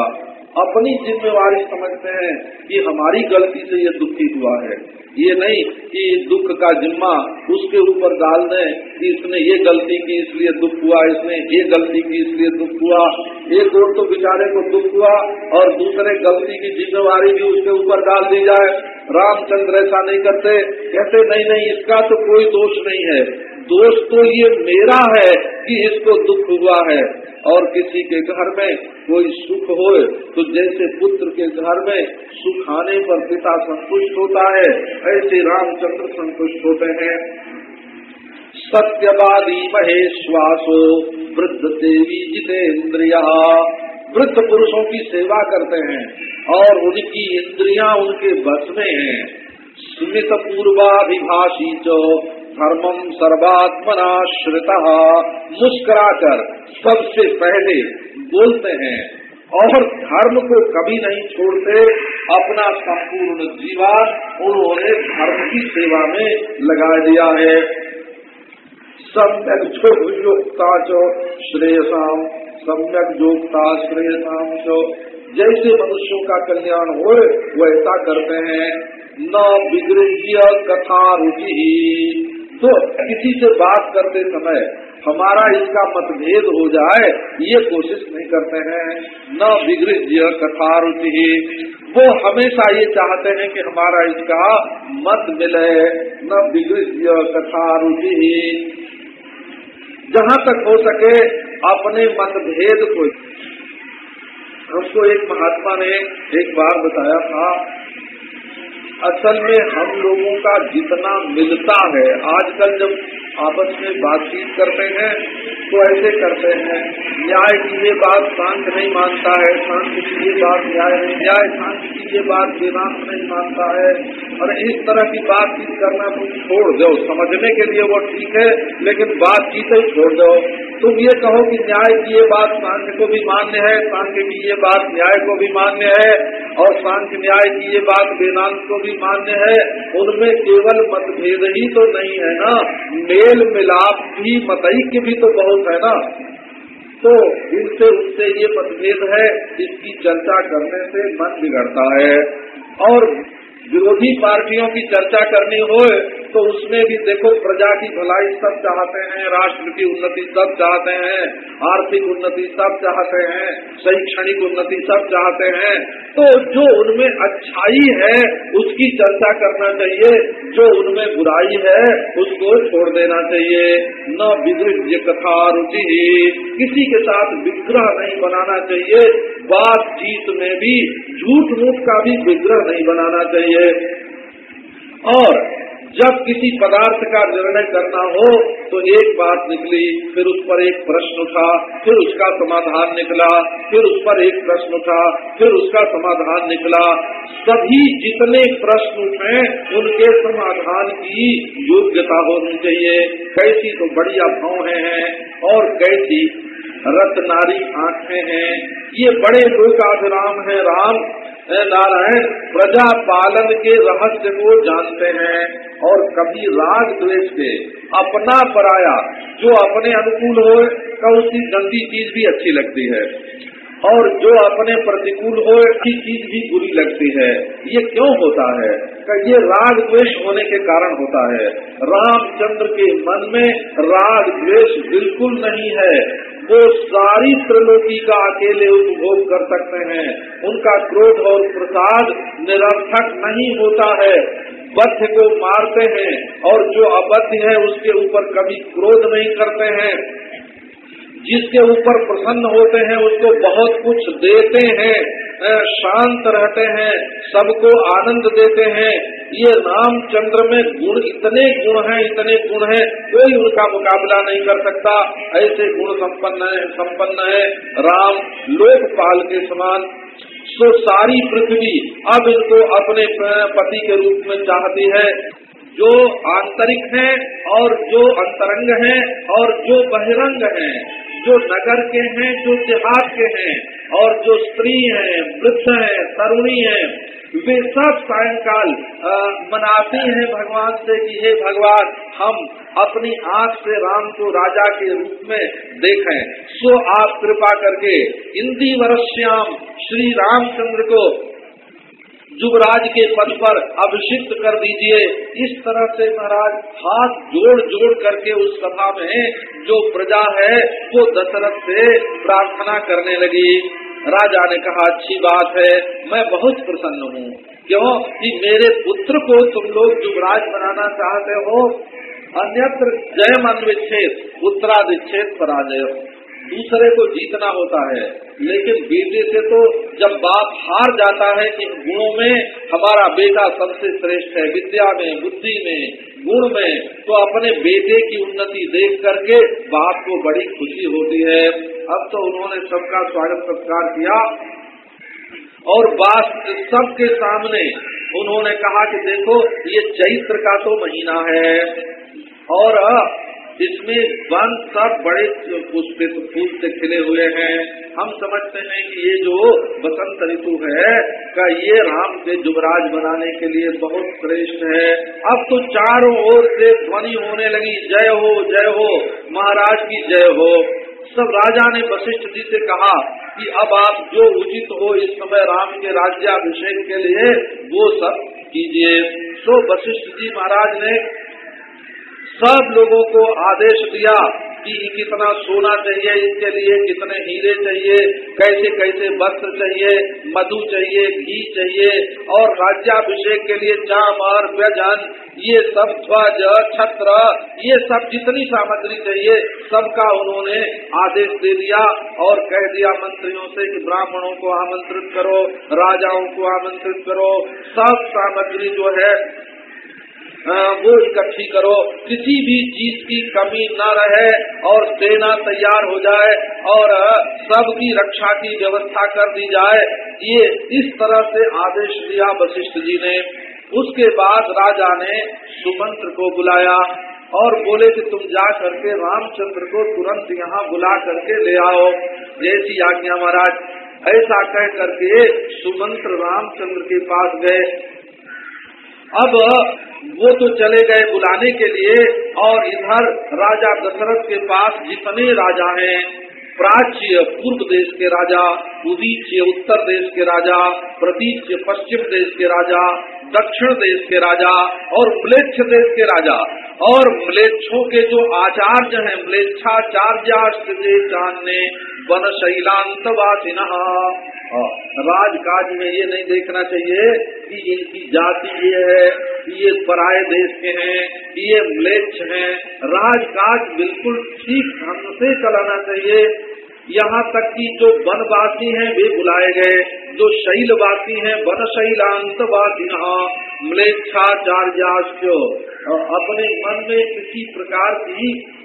अपनी जिम्मेवारी समझते हैं कि हमारी गलती से ये दुखी हुआ है। ये नहीं कि दुख का जिम्मा उसके ऊपर डाल दें कि इसने ये गलती की, इसलिए दुख हुआ, इसने ये गलती की, इसलिए दुख हुआ। एक और तो बेचारे को दुख हुआ और दूसरे गलती की जिम्मेवारी भी उसके ऊपर डाल दी जाए। रामचंद्र ऐसा नहीं करते। कहते, नहीं नहीं, इसका तो कोई दोष नहीं है। दोष तो ये मेरा है कि इसको दुख हुआ है। और किसी के घर में कोई सुख हो तो जैसे पुत्र के घर में सुख आने पर पिता संतुष्ट होता है, ऐसे रामचंद्र संतुष्ट होते हैं। सत्यवादी महेश्वासो, वृद्ध देवी जितेन्द्रिया वृद्ध पुरुषों की सेवा करते हैं और उनकी इंद्रियाँ उनके बस में हैं। स्मित पूर्वाभिभाषी जो धर्मम सर्वात्मनाश्रित। मुस्कुराकर सबसे पहले बोलते हैं, और धर्म को कभी नहीं छोड़ते, अपना संपूर्ण जीवन उन्होंने धर्म की सेवा में लगा दिया है। सम्यक योगता चो श्रेयसाम सम्यक योगता श्रेयसाम चो। जैसे मनुष्यों का कल्याण हो, वैसा करते हैं। न विगृह्य कथा रुचि तो किसी से बात करते समय हमारा इसका मतभेद हो जाए, ये कोशिश नहीं करते हैं। न विगृह कथा रुचि वो हमेशा ये चाहते हैं कि हमारा इसका मत मिले। न विगृह कथा रुचि जहाँ तक हो सके अपने मतभेद को हमको एक महात्मा ने एक बार बताया था असल में हम लोगों का जितना मिलता है आजकल जब आपस में बातचीत करते हैं तो ऐसे करते हैं। न्याय की ये बात शांत नहीं मानता है, शांत की ये बात न्याय नहीं, न्याय शांत की ये बात वेदांत नहीं मानता है। और इस तरह की बातचीत करना तुम छोड़ दो, समझने के लिए वो ठीक है, लेकिन बातचीत ही छोड़ दो। तुम ये कहो कि न्याय की ये बात सांख्य को भी मान्य है सांख्य की ये बात न्याय को भी मान्य है, और सांख्य न्याय की ये बात वेदांत को भी मान्य है। उनमें केवल मतभेद ही तो नहीं है ना। मेल मिलाप भी मतैक्य भी तो बहुत है ना। तो इनसे उससे ये मतभेद है इसकी चर्चा करने से मन बिगड़ता है। और विरोधी पार्टियों की चर्चा करनी हो तो उसमें भी देखो, प्रजा की भलाई सब चाहते हैं, राष्ट्र की उन्नति सब चाहते हैं, आर्थिक उन्नति सब चाहते हैं, शैक्षणिक उन्नति सब चाहते हैं। तो जो उनमें अच्छाई है, उसकी चर्चा करना चाहिए। जो उनमें बुराई है, उसको छोड़ देना चाहिए। न विदृज्य कथा रुचि। किसी के साथ विग्रह नहीं बनाना चाहिए। बातचीत में भी झूठ मूठ का भी विग्रह नहीं बनाना चाहिए। और जब किसी पदार्थ का निर्णय करना हो तो एक बात निकली, फिर उस पर एक प्रश्न उठा, फिर उसका समाधान निकला, फिर उस पर एक प्रश्न उठा, फिर उसका समाधान निकला। सभी जितने प्रश्न उठे, उनके समाधान की योग्यता होनी चाहिए। कैसी तो बढ़िया भाव हैं और कैसी रत्नारी आँखें हैं। ये बड़े लोकाभिराम है, राम। नारायण, प्रजा पालन के रहस्य को जानते हैं और कभी राग द्वेष के अपना पराया, जो अपने अनुकूल हो, का उसकी गंदी चीज़ भी अच्छी लगती है। और जो अपने प्रतिकूल हो चीज़ भी बुरी लगती है। ये क्यों होता है? कि ये राग द्वेष होने के कारण होता है। रामचंद्र के मन में राग द्वेष बिल्कुल नहीं है। वो सारी त्रिलोकी का अकेले उपभोग कर सकते हैं। उनका क्रोध और प्रसाद निरर्थक नहीं होता है। बद्ध को मारते हैं और जो अबद्ध है, उसके ऊपर कभी क्रोध नहीं करते हैं। जिसके ऊपर प्रसन्न होते हैं, उसको बहुत कुछ देते हैं। शांत रहते हैं, सबको आनंद देते हैं। ये रामचंद्र में गुण, इतने गुण हैं, इतने गुण हैं, कोई उनका मुकाबला नहीं कर सकता। ऐसे गुण संपन्न है संपन्न है। राम लोकपाल के समान। सो सारी पृथ्वी अब इनको अपने पति के रूप में चाहती है। जो आंतरिक हैं और जो अंतरंग हैं और जो बहिरंग हैं जो नगर के हैं, जो देहात के हैं, और जो स्त्री हैं, वृद्ध हैं, तरुणी हैं, वे सब सायकाल मनाती हैं भगवान से कि, हे भगवान, हम अपनी आँख से राम को राजा के रूप में देखें। सो आप कृपा करके इंदी वर्ष्याम श्री रामचंद्र को युवराज के पद पर अभिषिक्त कर दीजिए। इस तरह से महाराज हाथ जोड़ जोड़ करके उस सभा में जो प्रजा है, वो दशरथ से प्रार्थना करने लगी। राजा ने कहा, अच्छी बात है, मैं बहुत प्रसन्न हूँ। क्यों? कि मेरे पुत्र को तुम लोग युवराज बनाना चाहते हो। अन्यत्र जय मन विच्छेद उत्तराधिच्छेद पराजय दूसरे को जीतना होता है। लेकिन बेटे से तो जब बाप हार जाता है कि गुणों में हमारा बेटा सबसे श्रेष्ठ है। विद्या में, बुद्धि में, गुण में तो अपने बेटे की उन्नति देख करके बाप को बड़ी खुशी होती है। अब तो उन्होंने सबका स्वागत सत्कार किया। और बात सबके सामने उन्होंने कहा कि देखो, ये चैत्र का तो महीना है। और इसमें वन सब बड़े पुष्पित फूल से खिले हुए हैं। हम समझते हैं कि ये जो बसंत ऋतु है, का ये राम के जुबराज बनाने के लिए बहुत श्रेष्ठ है। अब तो चारों ओर से ध्वनि होने लगी, जय हो जय हो, महाराज की जय हो। सब राजा ने वशिष्ठ जी से कहा कि अब आप जो उचित हो इस समय राम के राज्याभिषेक के लिए, वो सब कीजिए। तो वशिष्ठ जी महाराज ने सब लोगों को आदेश दिया कि कितना सोना चाहिए इसके लिए कितने हीरे चाहिए, कैसे कैसे वस्त्र चाहिए, मधु चाहिए, घी चाहिए, और राज्याभिषेक के लिए चामर व्यजन, ये सब ध्वज, छत्र, ये सब जितनी सामग्री चाहिए, सबका उन्होंने आदेश दे दिया और कह दिया मंत्रियों से कि ब्राह्मणों को आमंत्रित करो, राजाओं को आमंत्रित करो। सब सामग्री जो है वो इकट्ठी करो। किसी भी चीज़ की कमी न रहे और सेना तैयार हो जाए और सबकी रक्षा की व्यवस्था कर दी जाए। ये इस तरह से आदेश दिया वशिष्ठ जी ने। उसके बाद राजा ने सुमंत्र को बुलाया और बोले कि तुम जा करके रामचंद्र को तुरंत यहाँ बुला करके ले आओ। जैसी आज्ञा महाराज। ऐसा कह करके सुमंत्र रामचंद्र के पास गए। अब वो तो चले गए बुलाने के लिए और इधर राजा दशरथ के पास जितने राजा हैं, प्राच्य पूर्व देश के राजा, उदीच्य उत्तर देश के राजा प्रतीच्य पश्चिम देश के राजा, दक्षिण देश के राजा और म्लेच्छ देश के राजा। और म्लेच्छों के जो आचार्य हैं म्लेच्छाचार्य जानने वन शैलांतवासिन राजकाज में ये नहीं देखना चाहिए कि इनकी जाति ये है, कि ये पराये देश के हैं, कि ये म्लेच्छ हैं। राजकाज बिल्कुल ठीक ढंग से चलाना चाहिए। यहाँ तक कि जो वनवासी हैं वे बुलाए गए, जो शैलवासी हैं वन शैलांतवासी म्लेच्छाचार्याश्च अपने मन में किसी प्रकार की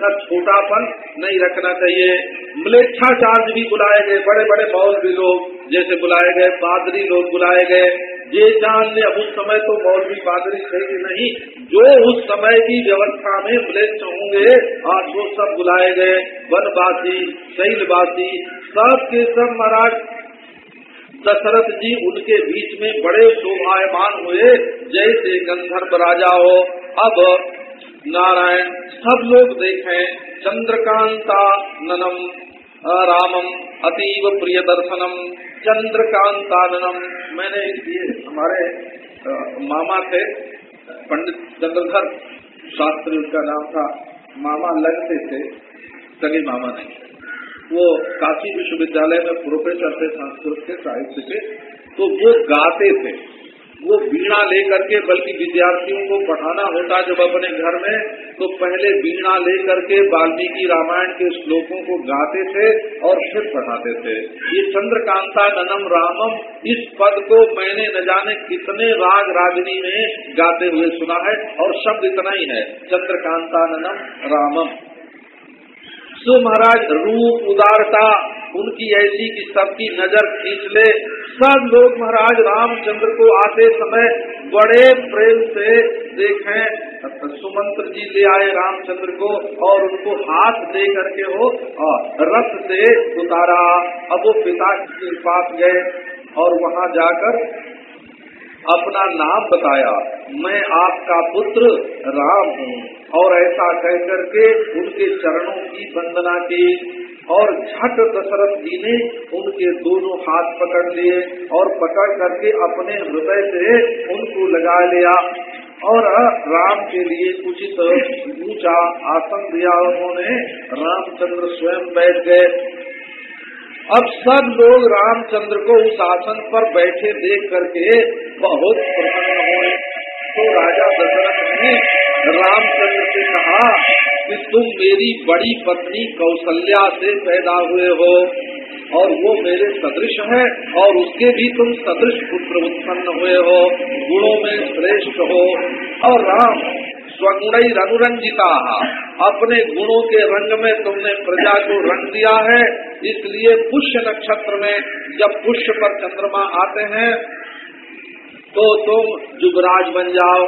का छोटापन नहीं रखना चाहिए। मलेच्छाचार्य भी बुलाए गए बड़े बड़े मौलवी लोग जैसे बुलाए गए पादरी लोग बुलाए गए। ये जान ले, अब उस समय तो मौलवी पादरी थे नहीं। जो उस समय की व्यवस्था में म्लेच्छ होंगे आज वो सब बुलाए गए। वनवासी, शैलवासी, सब के सब महाराज, दशरथ जी उनके बीच में बड़े शोभायमान हुए। जैसे गंधर्व राजा हो, अब नारायण, सब लोग देखें, चंद्रकांता ननम रामम, अतीव प्रिय दर्शनम चंद्रकांता ननम मैंने ये हमारे मामा थे, पंडित चंद्रधर शास्त्री, उनका नाम था, मामा लगते थे सगे मामा नहीं वो काशी विश्वविद्यालय में प्रोफेसर थे, संस्कृत के साहित्य के तो वो गाते थे। वो बीणा लेकर के, बल्कि विद्यार्थियों को पढ़ाना होता जब अपने घर में तो पहले बीणा लेकर के वाल्मीकि रामायण के श्लोकों को गाते थे और फिर पढ़ाते थे। ये चंद्रकांता ननम रामम, इस पद को मैंने न जाने कितने राग रागनी में गाते हुए सुना है, और शब्द इतना ही है, चंद्रकांता ननम रामम। सो महाराज रूप उदारता, उनकी ऐसी कि सबकी नज़र खींच ले। सब लोग महाराज रामचंद्र को आते समय बड़े प्रेम से देखें। सुमंत्र जी ले आए रामचंद्र को और उनको हाथ दे करके हो रथ से उतारा। अब वो पिता के पास गए और वहाँ जाकर अपना नाम बताया, मैं आपका पुत्र राम हूँ। और ऐसा कह करके उनके चरणों की वंदना की और झट दशरथ जी ने उनके दोनों हाथ पकड़ लिए और पकड़ करके अपने हृदय से उनको लगा लिया और राम के लिए उचित ऊँचा आसन दिया। उन्होंने रामचंद्र स्वयं बैठ गए। अब सब लोग रामचंद्र को उस आसन पर बैठे देख करके बहुत प्रसन्न हुए। तो राजा दशरथ ने रामचंद्र से कहा कि तुम मेरी बड़ी पत्नी कौशल्या से पैदा हुए हो और वो मेरे सदृश है और उसके भी तुम सदृश पुत्र उत्पन्न हुए हो, गुणों में श्रेष्ठ हो। और राम स्वगुण अनुरंजिता अपने गुणों के रंग में तुमने प्रजा को रंग दिया है इसलिए पुष्य नक्षत्र में जब पुष्य पर चंद्रमा आते हैं तो तुम युवराज बन जाओ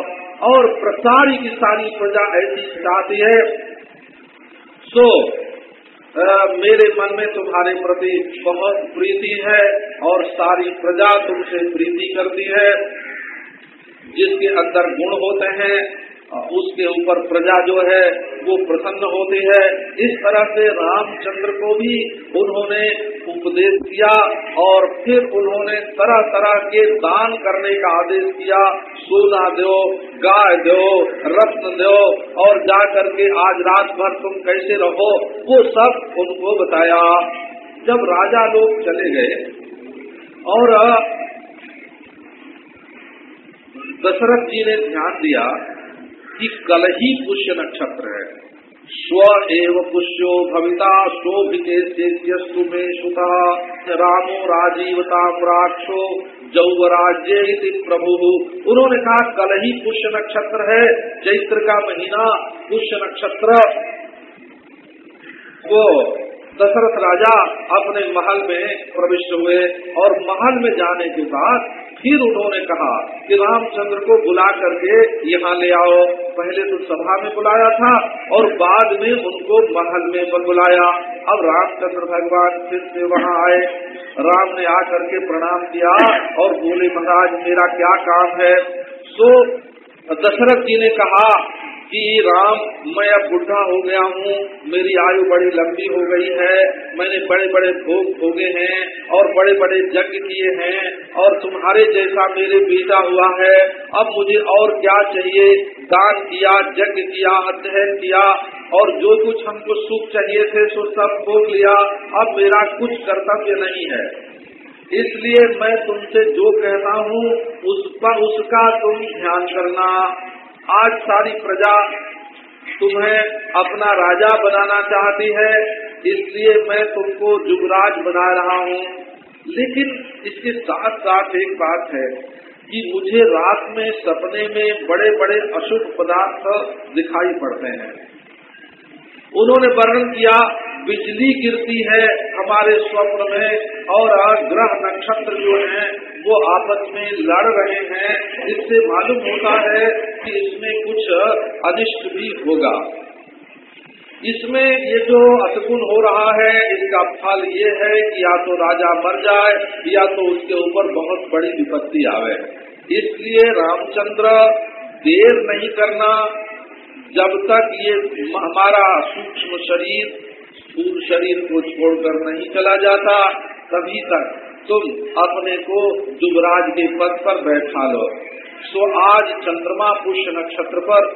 और प्रसारी की सारी प्रजा ऐसी चाहती है। सो आ, मेरे मन में तुम्हारे प्रति बहुत प्रीति है और सारी प्रजा तुमसे प्रीति करती है जिसके अंदर गुण होते हैं। उसके ऊपर प्रजा जो है, वो प्रसन्न होती है। इस तरह से रामचंद्र को भी उन्होंने उपदेश किया और फिर उन्होंने तरह तरह के दान करने का आदेश किया सोना दो, गाय दो, रत्न दो और जा करके आज रात भर तुम कैसे रहो, वो सब उनको बताया। जब राजा लोग चले गए और, दशरथ जी ने ध्यान दिया कि कल ही पुष्य नक्षत्र है। स्व एव पुष्यो भविता शोभिते शोभितेस्तु में सुता। रामो राजीवता राक्षो जौवराज्य प्रभु। उन्होंने कहा, कल ही पुष्य नक्षत्र है चैत्र का महीना, पुष्य नक्षत्र। वो दशरथ राजा अपने महल में प्रविष्ट हुए और महल में जाने के बाद फिर उन्होंने कहा कि रामचंद्र को बुला करके यहाँ ले आओ। पहले तो सभा में बुलाया था और बाद में उनको महल में बुलाया। अब रामचंद्र भगवान फिर से वहाँ आए। राम ने आकर के प्रणाम किया और बोले, महाराज, मेरा क्या काम है? सो दशरथ जी ने कहा कि राम, मैं अब बुढ़ा हो गया हूँ, मेरी आयु बड़ी लंबी हो गई है, मैंने बड़े बड़े भोग भोगे हैं और बड़े बड़े यज्ञ किए हैं और तुम्हारे जैसा मेरे बेटा हुआ है। अब मुझे और क्या चाहिए? दान किया, यज्ञ किया, अध्ययन किया और जो कुछ हमको सुख चाहिए थे सो सब भोग लिया। अब मेरा कुछ कर्तव्य नहीं है। इसलिए मैं तुमसे जो कहता हूँ, उस पर, उसका तुम ध्यान करना। आज सारी प्रजा तुम्हें अपना राजा बनाना चाहती है, इसलिए मैं तुमको जुगराज बना रहा हूँ। लेकिन इसके साथ साथ एक बात है कि मुझे रात में सपने में बड़े बड़े अशुभ पदार्थ दिखाई पड़ते हैं। उन्होंने वर्णन किया, बिजली गिरती है हमारे स्वप्न में, और ग्रह नक्षत्र जो हैं, वो आपस में लड़ रहे हैं। इससे मालूम होता है कि इसमें कुछ अनिष्ट भी होगा। इसमें ये जो अतकुन हो रहा है, इसका फल ये है कि या तो राजा मर जाए, या तो उसके ऊपर बहुत बड़ी विपत्ति आवे। इसलिए रामचंद्र देर नहीं करना जब तक ये हमारा सूक्ष्म शरीर, स्थूल शरीर को छोड़कर नहीं चला जाता, तभी तक तुम अपने को युवराज के पद पर बैठा लो। सो आज चंद्रमा पुष्य नक्षत्र पर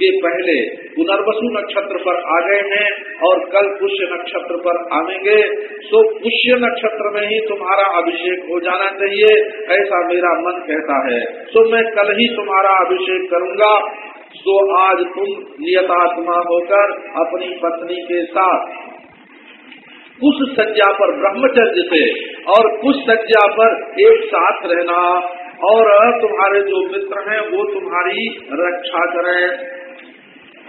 के पहले पुनर्वसु नक्षत्र पर आ गए हैं और कल पुष्य नक्षत्र पर आवेंगे। सो पुष्य नक्षत्र में ही तुम्हारा अभिषेक हो जाना चाहिए, ऐसा मेरा मन कहता है। सो मैं कल ही तुम्हारा अभिषेक करूँगा। सो आज तुम नियतात्मा होकर अपनी पत्नी के साथ कुछ सज्जा पर ब्रह्मचर्य से और कुछ सज्जा पर एक साथ रहना और तुम्हारे जो मित्र हैं वो तुम्हारी रक्षा करें।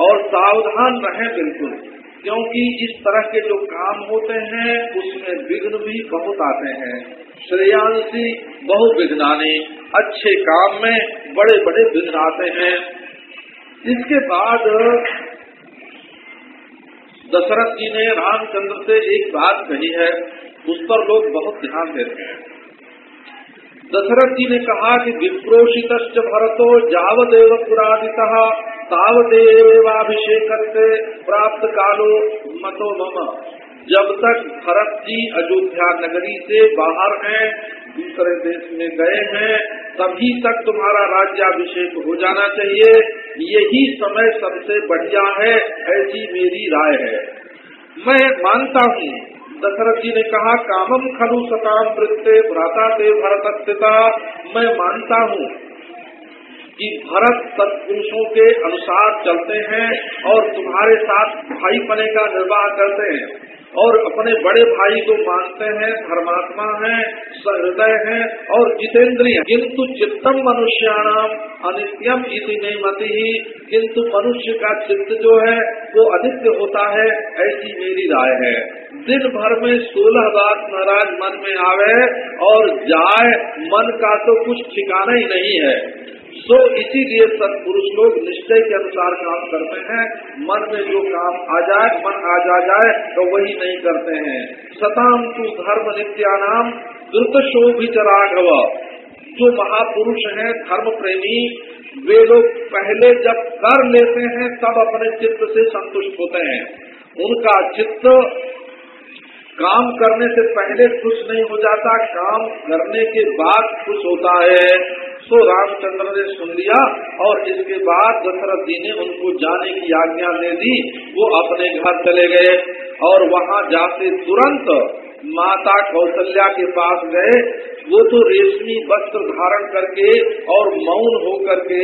और सावधान रहें बिल्कुल, क्योंकि इस तरह के जो काम होते हैं, उसमें विघ्न भी बहुत आते हैं। श्रेयांशी बहु विघ्नाने अच्छे काम में बड़े बड़े विघ्न आते हैं। इसके बाद दशरथ जी ने रामचंद्र से एक बात कही है, उस पर लोग बहुत ध्यान देते हैं। दशरथ जी ने कहा कि विप्रोषित भरतो जावदेव पुरादित तावदेवाभिषेक से प्राप्त कालो मतो मम। जब तक भरत जी अयोध्या नगरी से बाहर हैं, दूसरे देश में गए हैं, तभी तक तुम्हारा राज्याभिषेक हो जाना चाहिए। यही समय सबसे बढ़िया है, ऐसी मेरी राय है। मैं मानता हूँ, दशरथ जी ने कहा कामम खनु सताम वृत्ते भ्राता से भरत मैं मानता हूँ कि भरत सत्पुरुषों के अनुसार चलते हैं और तुम्हारे साथ भाई पने का निर्वाह करते हैं। और अपने बड़े भाई को मानते हैं धर्मात्मा हैं सहृदय हैं और जितेंद्रिय। किंतु चित्तम मनुष्याणाम अनित्यम इति नहीं मती। ही किंतु मनुष्य का चित्त जो है, वो अनित्य होता है, ऐसी मेरी राय है। दिन भर में सोलह बार नाराज़ मन में आवे और जाए, मन का तो कुछ ठिकाना ही नहीं है। तो इसीलिए सत्पुरुष लोग निश्चय के अनुसार काम करते हैं। मन में जो काम आ जाए, मन आ जा जाए तो वही नहीं करते हैं। सताम तु धर्म नित्यानाम, द्रुत शोभित राघव। जो महापुरुष हैं धर्म प्रेमी वे लोग पहले जब कर लेते हैं, तब अपने चित्त से संतुष्ट होते हैं। उनका चित्त काम करने से पहले खुश नहीं हो जाता, काम करने के बाद खुश होता है। सो रामचंद्र ने सुन लिया और इसके बाद दशरथ जी ने उनको जाने की आज्ञा दे दी वो अपने घर चले गए और वहाँ जाते तुरंत माता कौशल्या के पास गए। वो तो रेशमी वस्त्र धारण करके और मौन होकर करके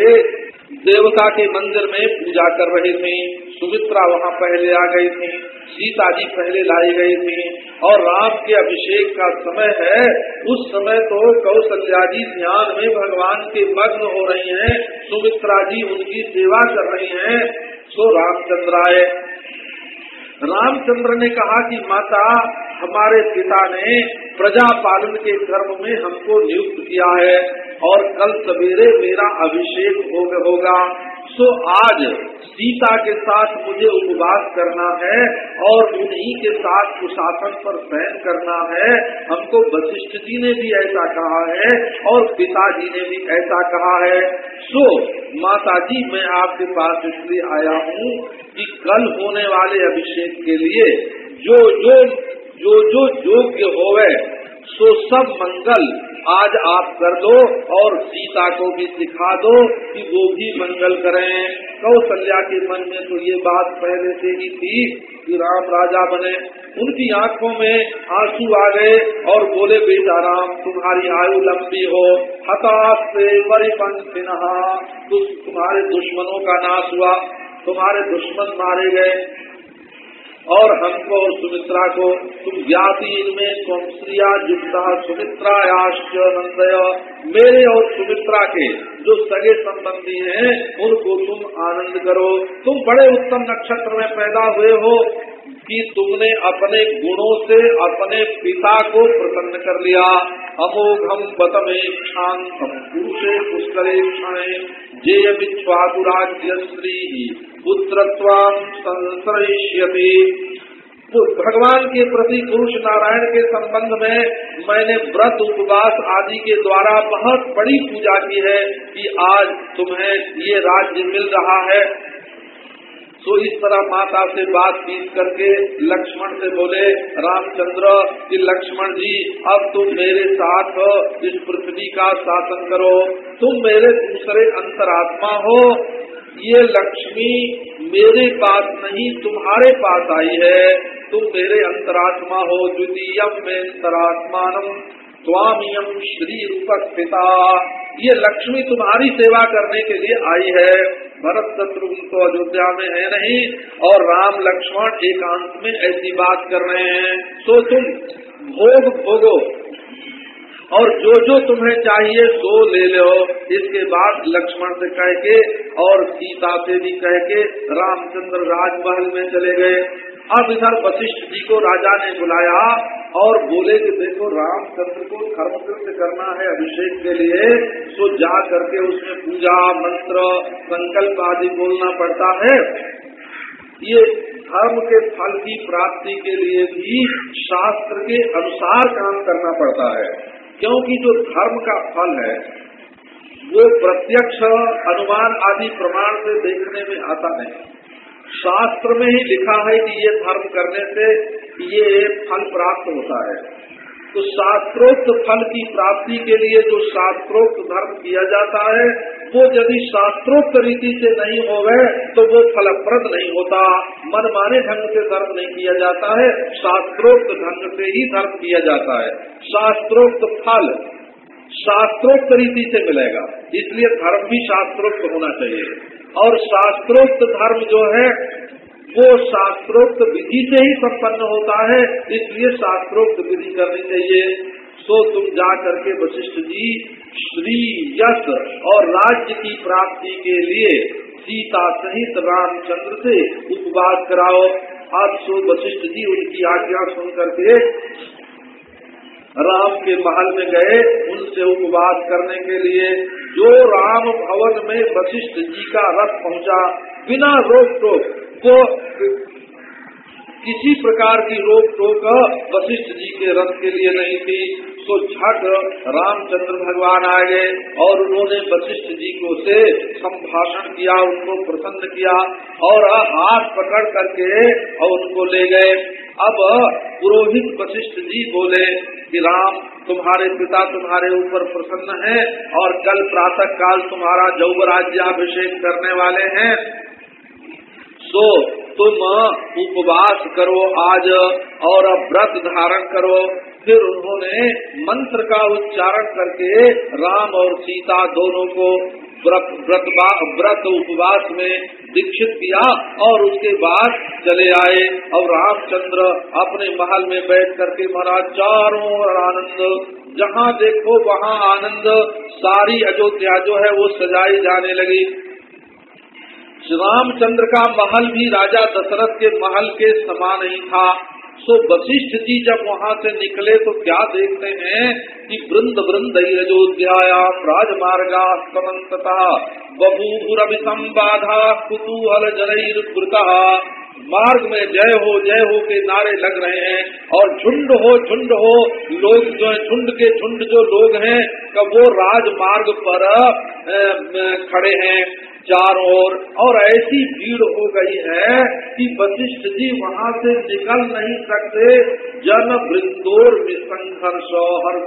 देवता के मंदिर में पूजा कर रहे थे, सुमित्रा वहाँ पहले आ गई थी, सीता जी पहले लाई गई थी, और राम के अभिषेक का समय है, उस समय तो कौशल्या जी ध्यान में भगवान के मग्न हो रही हैं, सुमित्रा जी उनकी सेवा कर रही हैं, सो रामचंद्र आए। रामचंद्र ने कहा कि माता, हमारे पिता ने प्रजा पालन के कर्म में हमको नियुक्त किया है। और कल सवेरे मेरा अभिषेक होगा। सो आज सीता के साथ मुझे उपवास करना है और उन्हीं के साथ सुशासन पर सहन करना है। हमको वशिष्ठ जी ने भी ऐसा कहा है और पिताजी ने भी ऐसा कहा है। सो माता जी मैं आपके पास इसलिए आया हूँ कि कल होने वाले अभिषेक के लिए जो जो जो जो योग्य होवे सो सब मंगल आज आप कर दो और सीता को भी सिखा दो कि वो भी मंगल करें। कौशल्या के मन में तो ये बात पहले से ही थी कि राम राजा बने। उनकी आँखों में आँसू आ गए और बोले, बेटा राम, तुम्हारी आयु लंबी हो। हताश से परिपंथ तुम्हारे दुश्मनों का नाश हुआ। तुम्हारे दुश्मन मारे गए। और हमको सुमित्रा को, तुम ज्ञाति इनमें तुम श्रिया युक्ता सुमित्रायाश्च नंदय। मेरे और सुमित्रा के जो सगे संबंधी हैं, उनको तुम आनंद करो। तुम बड़े उत्तम नक्षत्र में पैदा हुए हो कि तुमने अपने गुणों से अपने पिता को प्रसन्न कर लिया। अमोघम बतमे शांतम पुरुषे पुष्करे क्षण जेय विच्छ्वादुराज्य श्री संश्रयिष्यति तो भगवान के प्रति पुरुष नारायण के संबंध में मैंने व्रत, उपवास आदि के द्वारा बहुत बड़ी पूजा की है कि आज तुम्हें ये राज्य मिल रहा है। तो इस तरह माता से बात बातचीत करके लक्ष्मण से बोले, रामचंद्र, कि लक्ष्मण जी, अब तुम मेरे साथ इस पृथ्वी का शासन करो। तुम मेरे दूसरे अंतरात्मा हो। ये लक्ष्मी मेरे पास नहीं, तुम्हारे पास आई है। तुम मेरे अंतरात्मा हो द्वितीय में अंतरात्मान स्वामियम श्री उपस्थिता ये लक्ष्मी तुम्हारी सेवा करने के लिए आई है। भरत शत्रुघ्न तो अयोध्या में है नहीं, और राम लक्ष्मण एकांत में ऐसी बात कर रहे हैं। तो तुम भोग भोगो। और जो जो तुम्हें चाहिए सो ले लो। इसके बाद लक्ष्मण से कह के और सीता से भी कह के रामचंद्र राजमहल में चले गए। अब इधर वशिष्ठ जी को राजा ने बुलाया और बोले कि देखो, रामचंद्र को धर्म करना है अभिषेक के लिए। तो जा करके उसमें पूजा, मंत्र, संकल्प आदि बोलना पड़ता है। ये धर्म के फल की प्राप्ति के लिए भी शास्त्र के अनुसार काम करना पड़ता है। क्योंकि जो धर्म का फल है, वो प्रत्यक्ष अनुमान आदि प्रमाण से देखने में आता नहीं। शास्त्र में ही लिखा है कि ये धर्म करने से ये फल प्राप्त होता है। तो शास्त्रोक्त फल की प्राप्ति के लिए जो शास्त्रोक्त धर्म किया जाता है वो यदि शास्त्रोक्त रीति से नहीं हो गए तो वो फलप्रद नहीं होता। मन माने ढंग से धर्म नहीं किया जाता है, शास्त्रोक्त ढंग से ही धर्म किया जाता है। शास्त्रोक्त फल शास्त्रोक्त रीति से मिलेगा, इसलिए धर्म भी शास्त्रोक्त होना चाहिए। और शास्त्रोक्त धर्म जो है, वो शास्त्रोक्त विधि से ही संपन्न होता है, इसलिए शास्त्रोक्त विधि करनी चाहिए। सो तुम जा करके वशिष्ठ जी, श्री यश और राज्य की प्राप्ति के लिए सीता सहित रामचंद्र से उपवास कराओ। आज सो वशिष्ठ जी उनकी आज्ञा सुन करके राम के महल में गए उनसे उपवास करने के लिए। जो राम भवन में वशिष्ठ जी का रथ पहुँचा, बिना रोक टोक वो किसी प्रकार की रोक टोक वशिष्ठ जी के रथ के लिए नहीं थी। तो झट रामचंद्र भगवान आ गए और उन्होंने वशिष्ठ जी को से संभाषण किया, उनको प्रसन्न किया और हाथ पकड़ करके और उनको ले गए। अब पुरोहित वशिष्ठ जी बोले कि, राम, तुम्हारे पिता तुम्हारे ऊपर प्रसन्न है और कल प्रातः काल तुम्हारा जौवराज्याभिषेक करने वाले हैं। सो तुम उपवास करो आज और व्रत धारण करो। फिर उन्होंने मंत्र का उच्चारण करके राम और सीता दोनों को व्रत व्रत उपवास में दीक्षित किया और उसके बाद चले आए और रामचंद्र अपने महल में बैठ करके महाराज, चारों और आनंद, जहाँ देखो वहाँ आनंद, सारी अयोध्या जो है वो सजाई जाने लगी। रामचंद्र का महल भी राजा दशरथ के महल के समान ही था। सो वशिष्ठ जी जब वहाँ से निकले तो क्या देखते हैं कि वृंद वृंद अयोध्यायाम राजमार्गा समन्तता बभूरभि संबाधा कुतूहल जनईृता मार्ग में जय हो जय हो के नारे लग रहे हैं और झुंड हो झुंड हो, लोग जो है, झुंड के झुंड जो लोग हैं, कब वो राजमार्ग पर खड़े हैं चारों ओर। और ऐसी भीड़ हो गई है कि वशिष्ठ जी वहाँ से निकल नहीं सकते। जन वृंदोर विसंघर्ष, हर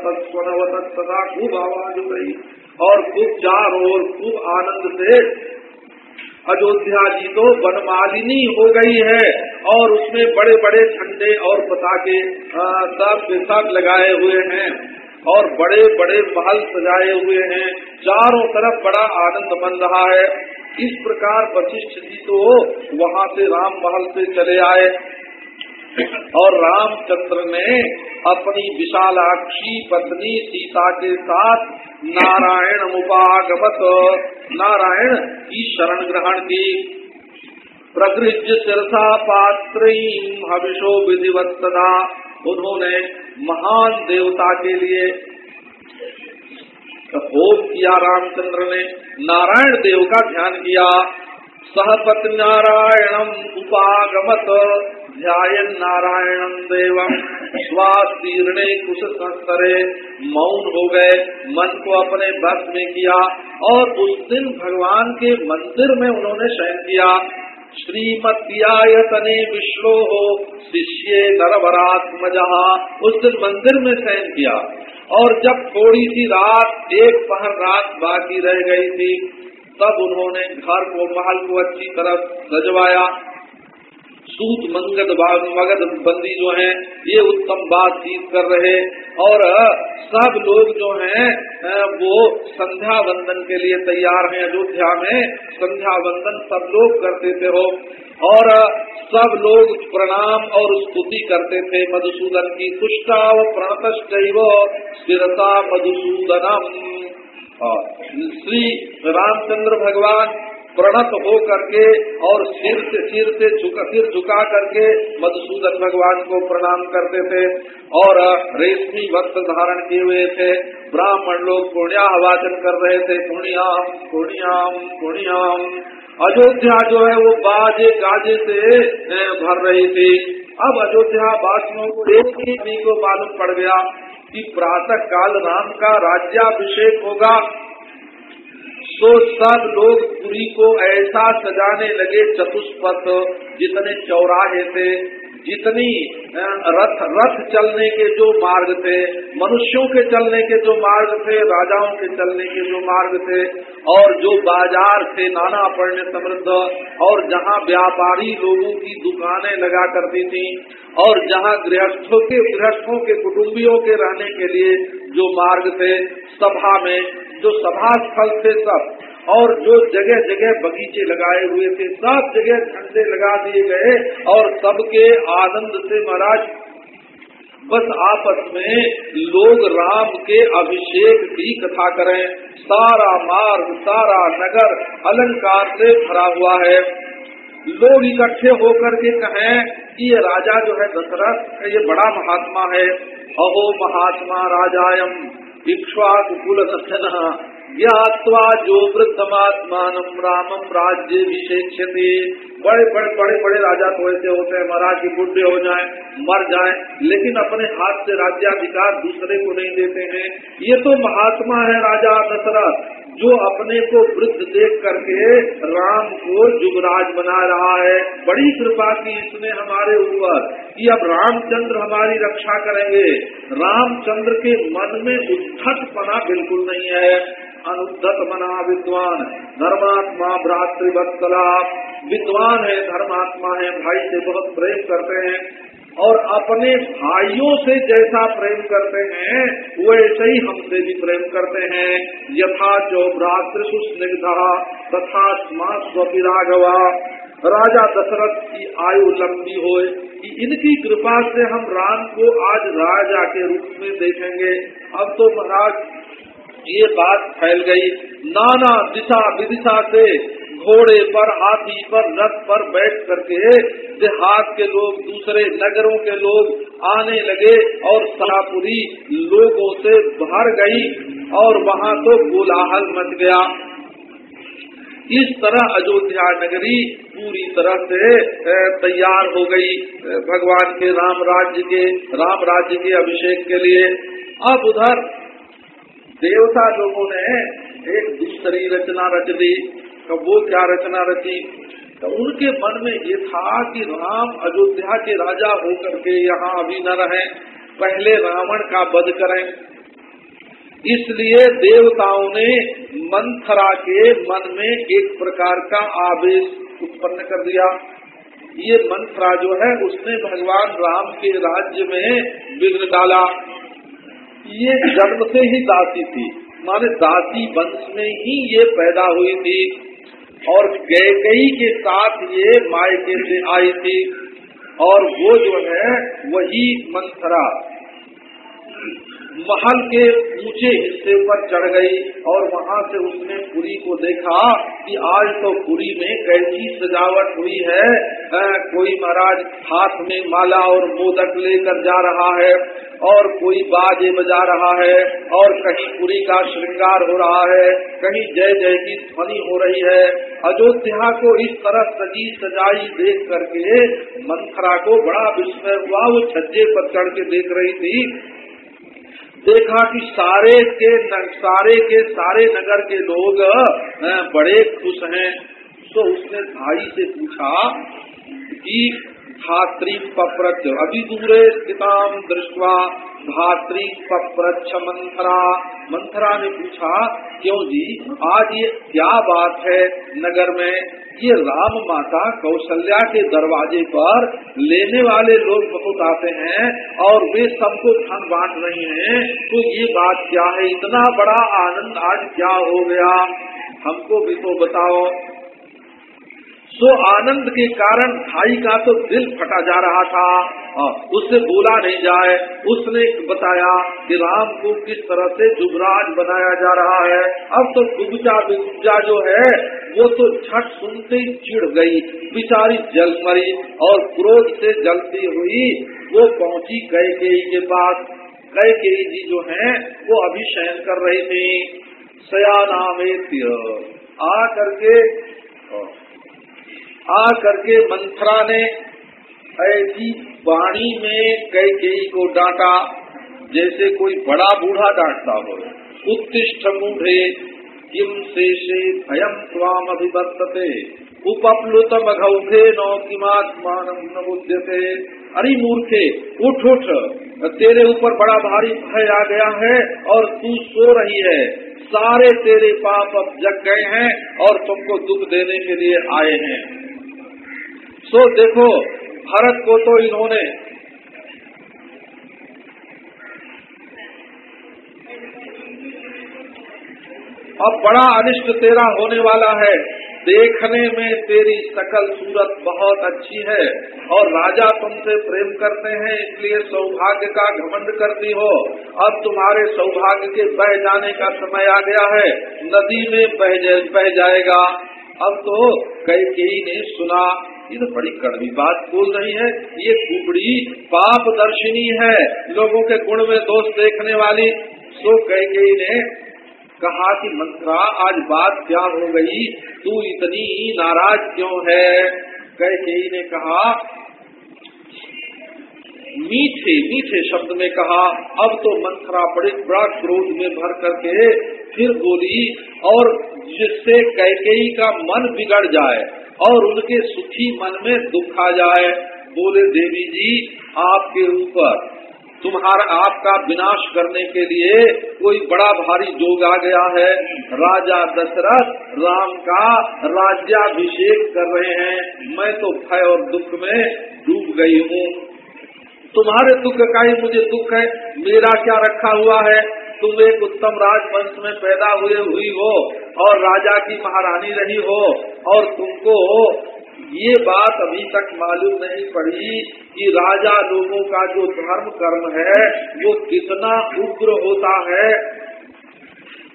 सदा खूब आवाज़ हो गई और खूब चारों ओर खूब आनंद से अयोध्या जी तो वनमालिनी हो गई है और उसमें बड़े बड़े झंडे और पताके सब सब लगाए हुए हैं और बड़े बड़े महल सजाए हुए हैं। चारों तरफ़ बड़ा आनंद बन रहा है। इस प्रकार वशिष्ठ जी तो वहाँ से राम महल से चले आए। और रामचंद्र ने अपनी विशालाक्षी पत्नी सीता के साथ नारायण मुपागमत नारायण की शरण ग्रहण की। प्रगृज सिरसा पात्र हविषो विधिवत उन्होंने महान देवता के लिए होम किया रामचंद्र ने। नारायण देव का ध्यान किया। सहपत नारायणम उपागमत। ध्यान नारायणम देवम। स्वास्थीर्णे कुश संस्तरे मौन हो गए। मन को अपने बस में किया और उस दिन भगवान के मंदिर में उन्होंने शयन किया। श्रीमत्यायतने विश्लो हो शिष्य नरवरात्मजा। उस दिन मंदिर में शयन किया। और जब थोड़ी सी रात, एक पहर रात बाकी रह गई थी तब उन्होंने घर को महल को अच्छी तरह सजवाया। सूत, मंगद मगध बंदी जो हैं, ये उत्तम बातचीत कर रहे और सब लोग जो हैं वो संध्या वंदन के लिए तैयार हैं। अयोध्या में संध्या वंदन सब लोग करते थे हो। और सब लोग प्रणाम और स्तुति करते थे मधुसूदन की। तुष्टा प्रणत स्थिरता मधुसूदनम। श्री रामचंद्र भगवान प्रणत हो करके और सिर से सिर से झुका सिर झुका करके मधुसूदन भगवान को प्रणाम करते थे और रेशमी वस्त्र धारण किए हुए थे। ब्राह्मण लोग पुण्यावाचन कर रहे थे। पुण्याम पुण्याम पुण्याम। अयोध्या जो है वो बाजे गाजे से भर रही थी। अब अयोध्या वासियों को एक ही को मालूम पड़ गया। कि प्रातः काल राम का राज्याभिषेक होगा। तो सब लोग पुरी को ऐसा सजाने लगे चतुष्पथ जितने चौराहे थे। जितनी रथ रथ चलने के जो मार्ग थे, मनुष्यों के चलने के जो मार्ग थे, राजाओं के चलने के जो मार्ग थे, और जो बाज़ार थे, नाना पढ़ने समृद्ध, और जहाँ व्यापारी लोगों की दुकानें लगा करती थी, और जहाँ गृहस्थों के गृहस्थों के कुटुम्बियों के रहने के लिए जो मार्ग थे, सभा में, जो सभा स्थल थे सब और जो जगह जगह बगीचे लगाए हुए थे, सब जगह झंडे लगा दिए गए और सबके आनंद से महाराज, बस आपस में लोग राम के अभिषेक की कथा करें। सारा मार्ग, सारा नगर अलंकार से भरा हुआ है। लोग इकट्ठे होकर के कहें कि ये राजा जो है दशरथ ये बड़ा महात्मा है। अहो महात्मा राजायम इक्ष्वा कुल ज्ञावा जो वृद्धमात्मान रामम राज्य विशेष बड़े बड़े बड़े बड़े राजा तो ऐसे होते हैं। महाराज की बुढ़े हो जाए, मर जाए, लेकिन अपने हाथ से राज्याधिकार दूसरे को नहीं देते हैं। ये तो महात्मा है राजा दशरथ, जो अपने को वृद्ध देख करके राम को युवराज बना रहा है। बड़ी कृपा की इसने हमारे ऊपर कि अब रामचंद्र हमारी रक्षा करेंगे। रामचंद्र के मन में उद्धत पना बिल्कुल नहीं है। अनुद्धत मना विद्वान, धर्मात्मा भ्रातृवत्सला। विद्वान है, धर्मात्मा है, भाई से बहुत प्रेम करते हैं और अपने भाइयों से जैसा प्रेम करते हैं, वैसे ही हमसे भी प्रेम करते हैं। यथा जो भ्रातृ स्निग्धा तथा स्वपिरागवा। राजा दशरथ की आयु लंबी हो इनकी कृपा से हम राम को आज राजा के रूप में देखेंगे। अब तो महाराज, ये बात फैल गई। नाना दिशा विदिशा से घोड़े पर, हाथी पर, रथ पर बैठ करके देहात के लोग, दूसरे नगरों के लोग आने लगे और सरापुरी लोगों से भर गई और वहाँ तो कोलाहल मच गया। इस तरह अयोध्या नगरी पूरी तरह से तैयार हो गई भगवान के राम राज्य के, राम राज्य के अभिषेक के लिए। अब उधर देवता लोगों ने एक दूसरी रचना रच दी। तो वो क्या रचना रची? तो उनके मन में ये था कि राम अयोध्या के राजा होकर के यहाँ अभी न रहे, पहले रावण का वध करें। इसलिए देवताओं ने मंथरा के मन में एक प्रकार का आवेश उत्पन्न कर दिया। ये मंथरा जो है, उसने भगवान राम के राज्य में विघ्न डाला। ये जन्म से ही दासी थी, माने दासी वंश में ही ये पैदा हुई थी। और गई के साथ ये मायके से आई थी। और वो जो है, वही मंथरा। महल के ऊँचे हिस्से पर चढ़ गई और वहाँ से उसने पुरी को देखा कि आज तो पुरी में कैसी सजावट हुई है। आ, कोई महाराज हाथ में माला और मोदक लेकर जा रहा है और कोई बाजे बजा रहा है और कहीं पुरी का श्रृंगार हो रहा है कहीं जय जय की ध्वनि हो रही है। अयोध्या को इस तरह सजी सजाई देख करके मंथरा को बड़ा विस्मय हुआ। वो छज्जे पर चढ़ के देख रही थी देखा कि सारे के सारे के सारे नगर के लोग बड़े खुश हैं। तो उसने भाई से पूछा कि धात्री पप्रच अभी दूरे स्थिताम दृष्टवा धात्री पप्रच्छ मंथरा मंथरा ने पूछा, क्यों जी, आज ये क्या बात है नगर में? ये राम माता कौशल्या के दरवाजे पर लेने वाले लोग बहुत आते हैं और वे सबको धन बांट रहे हैं। तो ये बात क्या है? इतना बड़ा आनंद आज क्या हो गया? हमको भी तो बताओ। सो आनंद के कारण भाई का तो दिल फटा जा रहा था। उससे बोला नहीं जाए। उसने बताया कि राम को किस तरह से जुगराज बनाया जा रहा है। अब तो दुबजा बिगुजा जो है, वो तो छठ सुनते ही चिड़ गई। बिचारी जल मरी और क्रोध से जलती हुई वो पहुँची कैकेयी के पास। कैकेयी जी जो है, वो अभी शयन कर रही थी। सयानामेत्य आ करके आ करके मंथरा ने ऐसी वाणी में कई कई को डांटा, जैसे कोई बड़ा बूढ़ा डांटता हो। उत्तिष्ठ मूढ़े, किम शेषे भयम स्वाम अभिवर्तते उपप्लुत मघौथे नौ किमात्मान न बुद्धते अरे मूर्खे, उठ उठ। तेरे ऊपर बड़ा भारी भय आ गया है और तू सो रही है। सारे तेरे पाप अब जग गए हैं और तुमको दुख देने के लिए आए हैं। सो देखो, भारत को तो इन्होंने अब बड़ा अनिष्ट तेरा होने वाला है। देखने में तेरी सकल सूरत बहुत अच्छी है और राजा तुमसे प्रेम करते हैं, इसलिए सौभाग्य का घमंड करती हो। अब तुम्हारे सौभाग्य के बह जाने का समय आ गया है। नदी में बह बह जाएगा। अब तो कई ने सुना ये तो बड़ी कड़वी बात बोल रही है, ये कुबड़ी पाप दर्शिनी है, लोगों के गुण में दोष देखने वाली। सो कह गई ने कहा कि मंत्रा, आज बात क्या हो गई? तू इतनी नाराज़ क्यों है? कैकेयी ने कहा, मीठे मीठे शब्द में कहा, अब तो मंथरा बड़े, बड़ा क्रोध में भर करके फिर बोली, और जिससे कैकेयी का मन बिगड़ जाए और उनके सुखी मन में दुख आ जाए, बोले, देवी जी, आपके ऊपर तुम्हारा आपका विनाश करने के लिए कोई बड़ा भारी जोग आ गया है। राजा दशरथ राम का राज्याभिषेक कर रहे हैं। मैं तो भय और दुख में डूब गई हूँ। तुम्हारे दुख का ही मुझे दुख है। मेरा क्या रखा हुआ है? तुम एक उत्तम राजवंश में पैदा हुए हुई हो और राजा की महारानी रही हो और तुमको ये बात अभी तक मालूम नहीं पड़ी कि राजा लोगों का जो धर्म कर्म है, वो कितना उग्र होता है।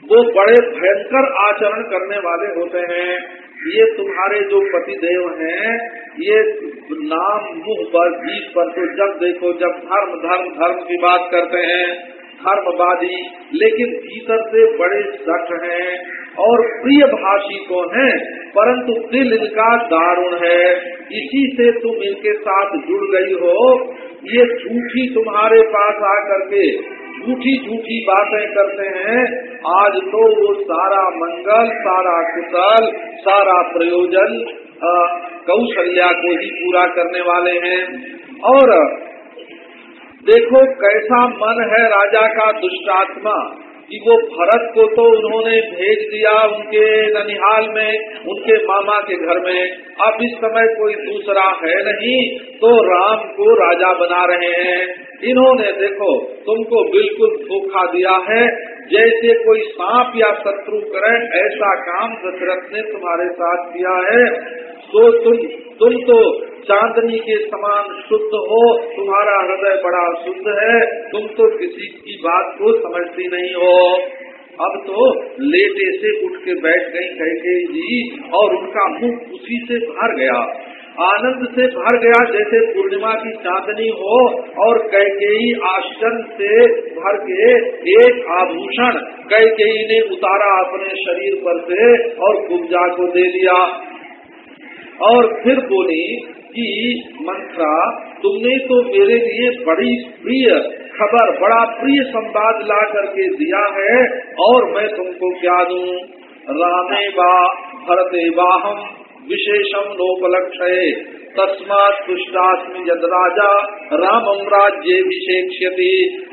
वो बड़े भयंकर आचरण करने वाले होते हैं। ये तुम्हारे जो पतिदेव हैं, ये नाम मुँह पर जीत पर तो जब देखो, जब धर्म धर्म धर्म की बात करते हैं। धर्मवादी, लेकिन भीतर से बड़े सठ हैं और प्रिय भाषी को है? परंतु दिल इनका दारुण है। इसी से तुम इनके साथ जुड़ गई हो। ये झूठी तुम्हारे पास आकर के झूठी झूठी बातें करते हैं। आज तो वो सारा मंगल, सारा कुशल, सारा प्रयोजन कौशल्या को ही पूरा करने वाले हैं। और देखो कैसा मन है राजा का दुष्टात्मा कि वो भरत को तो उन्होंने भेज दिया उनके ननिहाल में, उनके मामा के घर में। अब इस समय कोई दूसरा है नहीं तो राम को राजा बना रहे हैं। इन्होंने देखो, तुमको बिल्कुल धोखा दिया है। जैसे कोई सांप या शत्रु करे, ऐसा काम दशरथ ने तुम्हारे साथ किया है। तो तुम तुम तो चांदनी के समान शुद्ध हो, तुम्हारा हृदय बड़ा शुद्ध है, तुम तो किसी की बात को समझती नहीं हो। अब तो लेटे से उठ के बैठ गई कहके जी, और उनका मुँह उसी से भर गया। आनंद से भर गया, जैसे पूर्णिमा की चांदनी हो, और कैकेयी आश्चर्य से भर के एक आभूषण कैकेयी ने उतारा अपने शरीर पर से, और कुब्जा को दे दिया। और फिर बोली कि मंत्रा, तुमने तो मेरे लिए बड़ी प्रिय खबर, बड़ा प्रिय संवाद ला करके दिया है, और मैं तुमको क्या दू? रामे बा भरते बाहम विशेषम नोपलक्ष्य तस्मात पुष्टास्मि यद राजा राम राज्य विशेषयति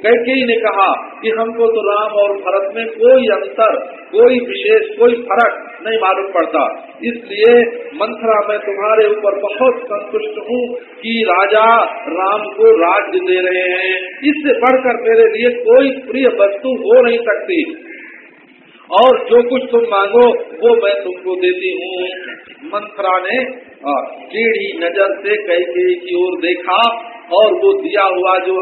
कैकेयी ने कहा कि हमको तो राम और भरत में कोई अंतर, कोई विशेष, कोई फ़र्क नहीं मालूम पड़ता। इसलिए मंथरा मैं तुम्हारे ऊपर बहुत संतुष्ट हूँ कि राजा राम को राज्य दे रहे हैं। इससे बढ़कर मेरे लिए कोई प्रिय वस्तु हो नहीं सकती। और जो कुछ तुम मांगो, वो मैं तुमको देती हूँ। मंत्रा ने टेढ़ी नज़र से कैके की ओर देखा और वो दिया हुआ जो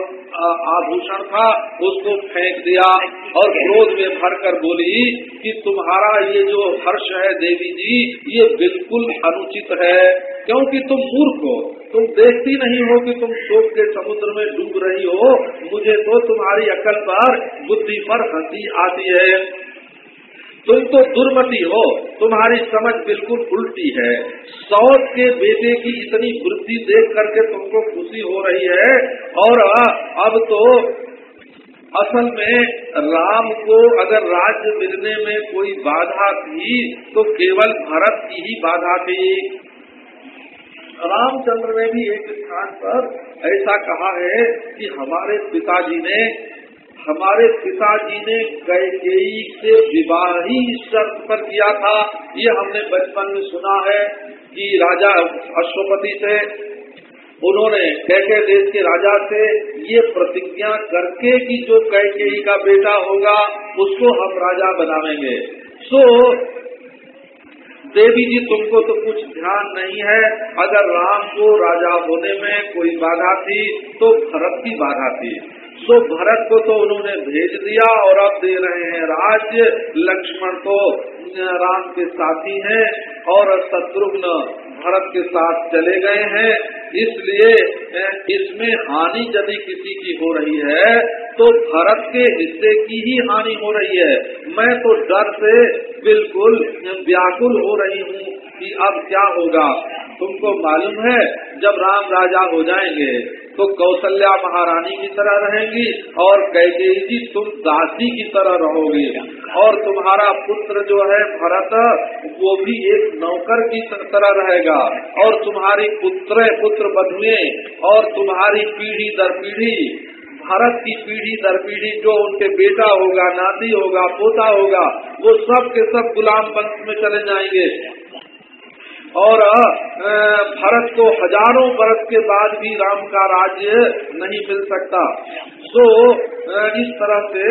आभूषण था, उसको फेंक दिया और क्रोध में भर कर बोली कि तुम्हारा ये जो हर्ष है देवी जी, ये बिल्कुल अनुचित है, क्योंकि तुम मूर्ख हो। तुम देखती नहीं हो कि तुम शोक के समुद्र में डूब रही हो। मुझे तो तुम्हारी अकल पर बुद्धि पर हँसी आती है। तुम तो दुर्मति हो, तुम्हारी समझ बिल्कुल उल्टी है। सौत के बेटे की इतनी वृद्धि देख करके तुमको खुशी हो रही है। और अब तो असल में राम को अगर राज्य मिलने में कोई बाधा थी तो केवल भरत की ही बाधा थी। रामचंद्र ने भी एक स्थान पर ऐसा कहा है कि हमारे पिताजी ने हमारे पिताजी ने कैकेयी से विवाह ही शर्त पर किया था। ये हमने बचपन में सुना है कि राजा अश्वपति से, उन्होंने कैके देश के राजा से ये प्रतिज्ञा करके कि जो कैकेयी का बेटा होगा, उसको हम राजा बनावेंगे सो देवी जी, तुमको तो कुछ ध्यान नहीं है। अगर राम को राजा होने में कोई बाधा थी तो भरत की बाधा थी। सो भरत को तो उन्होंने भेज दिया और अब दे रहे हैं राज्य। लक्ष्मण तो राम के साथी हैं और शत्रुघ्न भरत के साथ चले गए हैं। इसलिए इसमें हानि यदि किसी की हो रही है तो भरत के हिस्से की ही हानि हो रही है। मैं तो डर से बिल्कुल व्याकुल हो रही हूँ कि अब क्या होगा। तुमको मालूम है, जब राम राजा हो जाएँगे तो कौशल्या महारानी की तरह रहेंगी और कैकेयी जी तुम दासी की तरह रहोगी। और तुम्हारा पुत्र जो है भरत, वो भी एक नौकर की तरह रहेगा। और तुम्हारी पुत्र पुत्र बधुए, और तुम्हारी पीढ़ी दर पीढ़ी, भारत की पीढ़ी दर पीढ़ी जो उनके बेटा होगा, नाती होगा, पोता होगा, वो सब के सब गुलाम वंश में चले जाएँगे। और भरत को हज़ारों वर्ष के बाद भी राम का राज्य नहीं मिल सकता। तो इस तरह से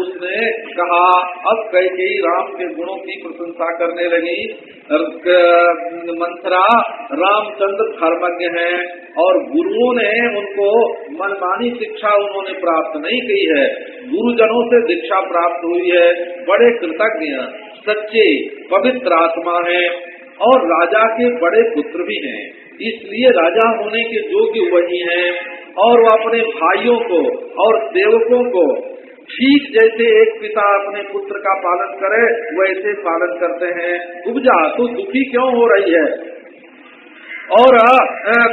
उसने कहा, अब कह के राम के गुणों की प्रशंसा करने लगी। मंथरा रामचंद्र धर्मज्ञ हैं और गुरुओं ने उनको मनमानी शिक्षा उन्होंने प्राप्त नहीं की है। गुरुजनों से दीक्षा प्राप्त हुई है। बड़े कृतज्ञ, सच्चे, पवित्र आत्मा है। और राजा के बड़े पुत्र भी हैं। इसलिए राजा होने के योग्य वही हैं और वो अपने भाइयों को और सेवकों को ठीक जैसे एक पिता अपने पुत्र का पालन करे, वैसे पालन करते हैं। उपजा तू दुखी क्यों हो रही है? और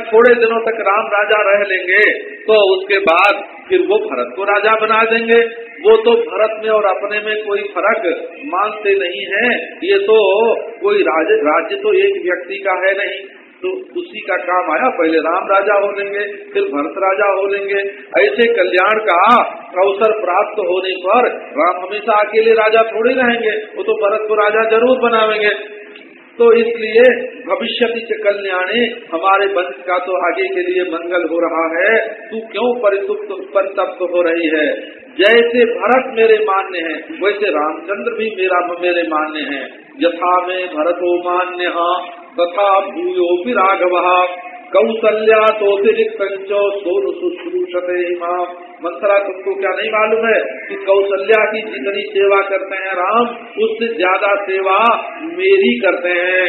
थोड़े दिनों तक राम राजा रह लेंगे तो उसके बाद फिर वो भरत को राजा बना देंगे। वो तो भरत में और अपने में कोई फ़र्क मानते नहीं है। ये तो कोई राज्य राज्य तो एक व्यक्ति का है नहीं। तो उसी का काम आया, पहले राम राजा हो लेंगे, फिर भरत राजा हो लेंगे। ऐसे कल्याण का अवसर प्राप्त होने पर राम हमेशा अकेले राजा थोड़े रहेंगे। वो तो भरत को राजा ज़रूर बनावेंगे। तो इसलिए भविष्य के कल्याणे, हमारे वंश का तो आगे के लिए मंगल हो रहा है। तू क्यों परितुप्त, परितप्त हो रही है? जैसे भरत मेरे मान्य है, वैसे रामचंद्र भी मेरा, मेरे मान्य है। यथा में भरतो मान्य तथा भूयो भी राघव। कौशल्या तो सोन शुश्रूषते मंत्रा तुमको क्या नहीं मालूम है कि कौशल्या की जितनी सेवा करते हैं राम, उससे ज़्यादा सेवा मेरी करते हैं।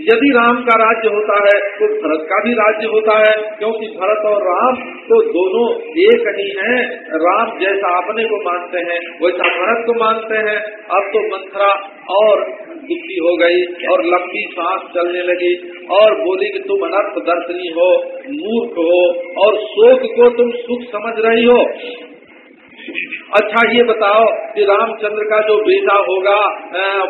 यदि राम का राज्य होता है तो भरत का भी राज्य होता है। क्योंकि भरत और राम तो दोनों एक ही हैं। राम जैसा अपने को मानते हैं, वैसा भरत को मानते हैं। अब तो मंथरा और दुखी हो गई और लंबी सांस चलने लगी और बोली कि तुम अनर्थ दर्शनी हो, मूर्ख हो और शोक को तुम सुख समझ रही हो। अच्छा ये बताओ कि रामचंद्र का जो बेटा होगा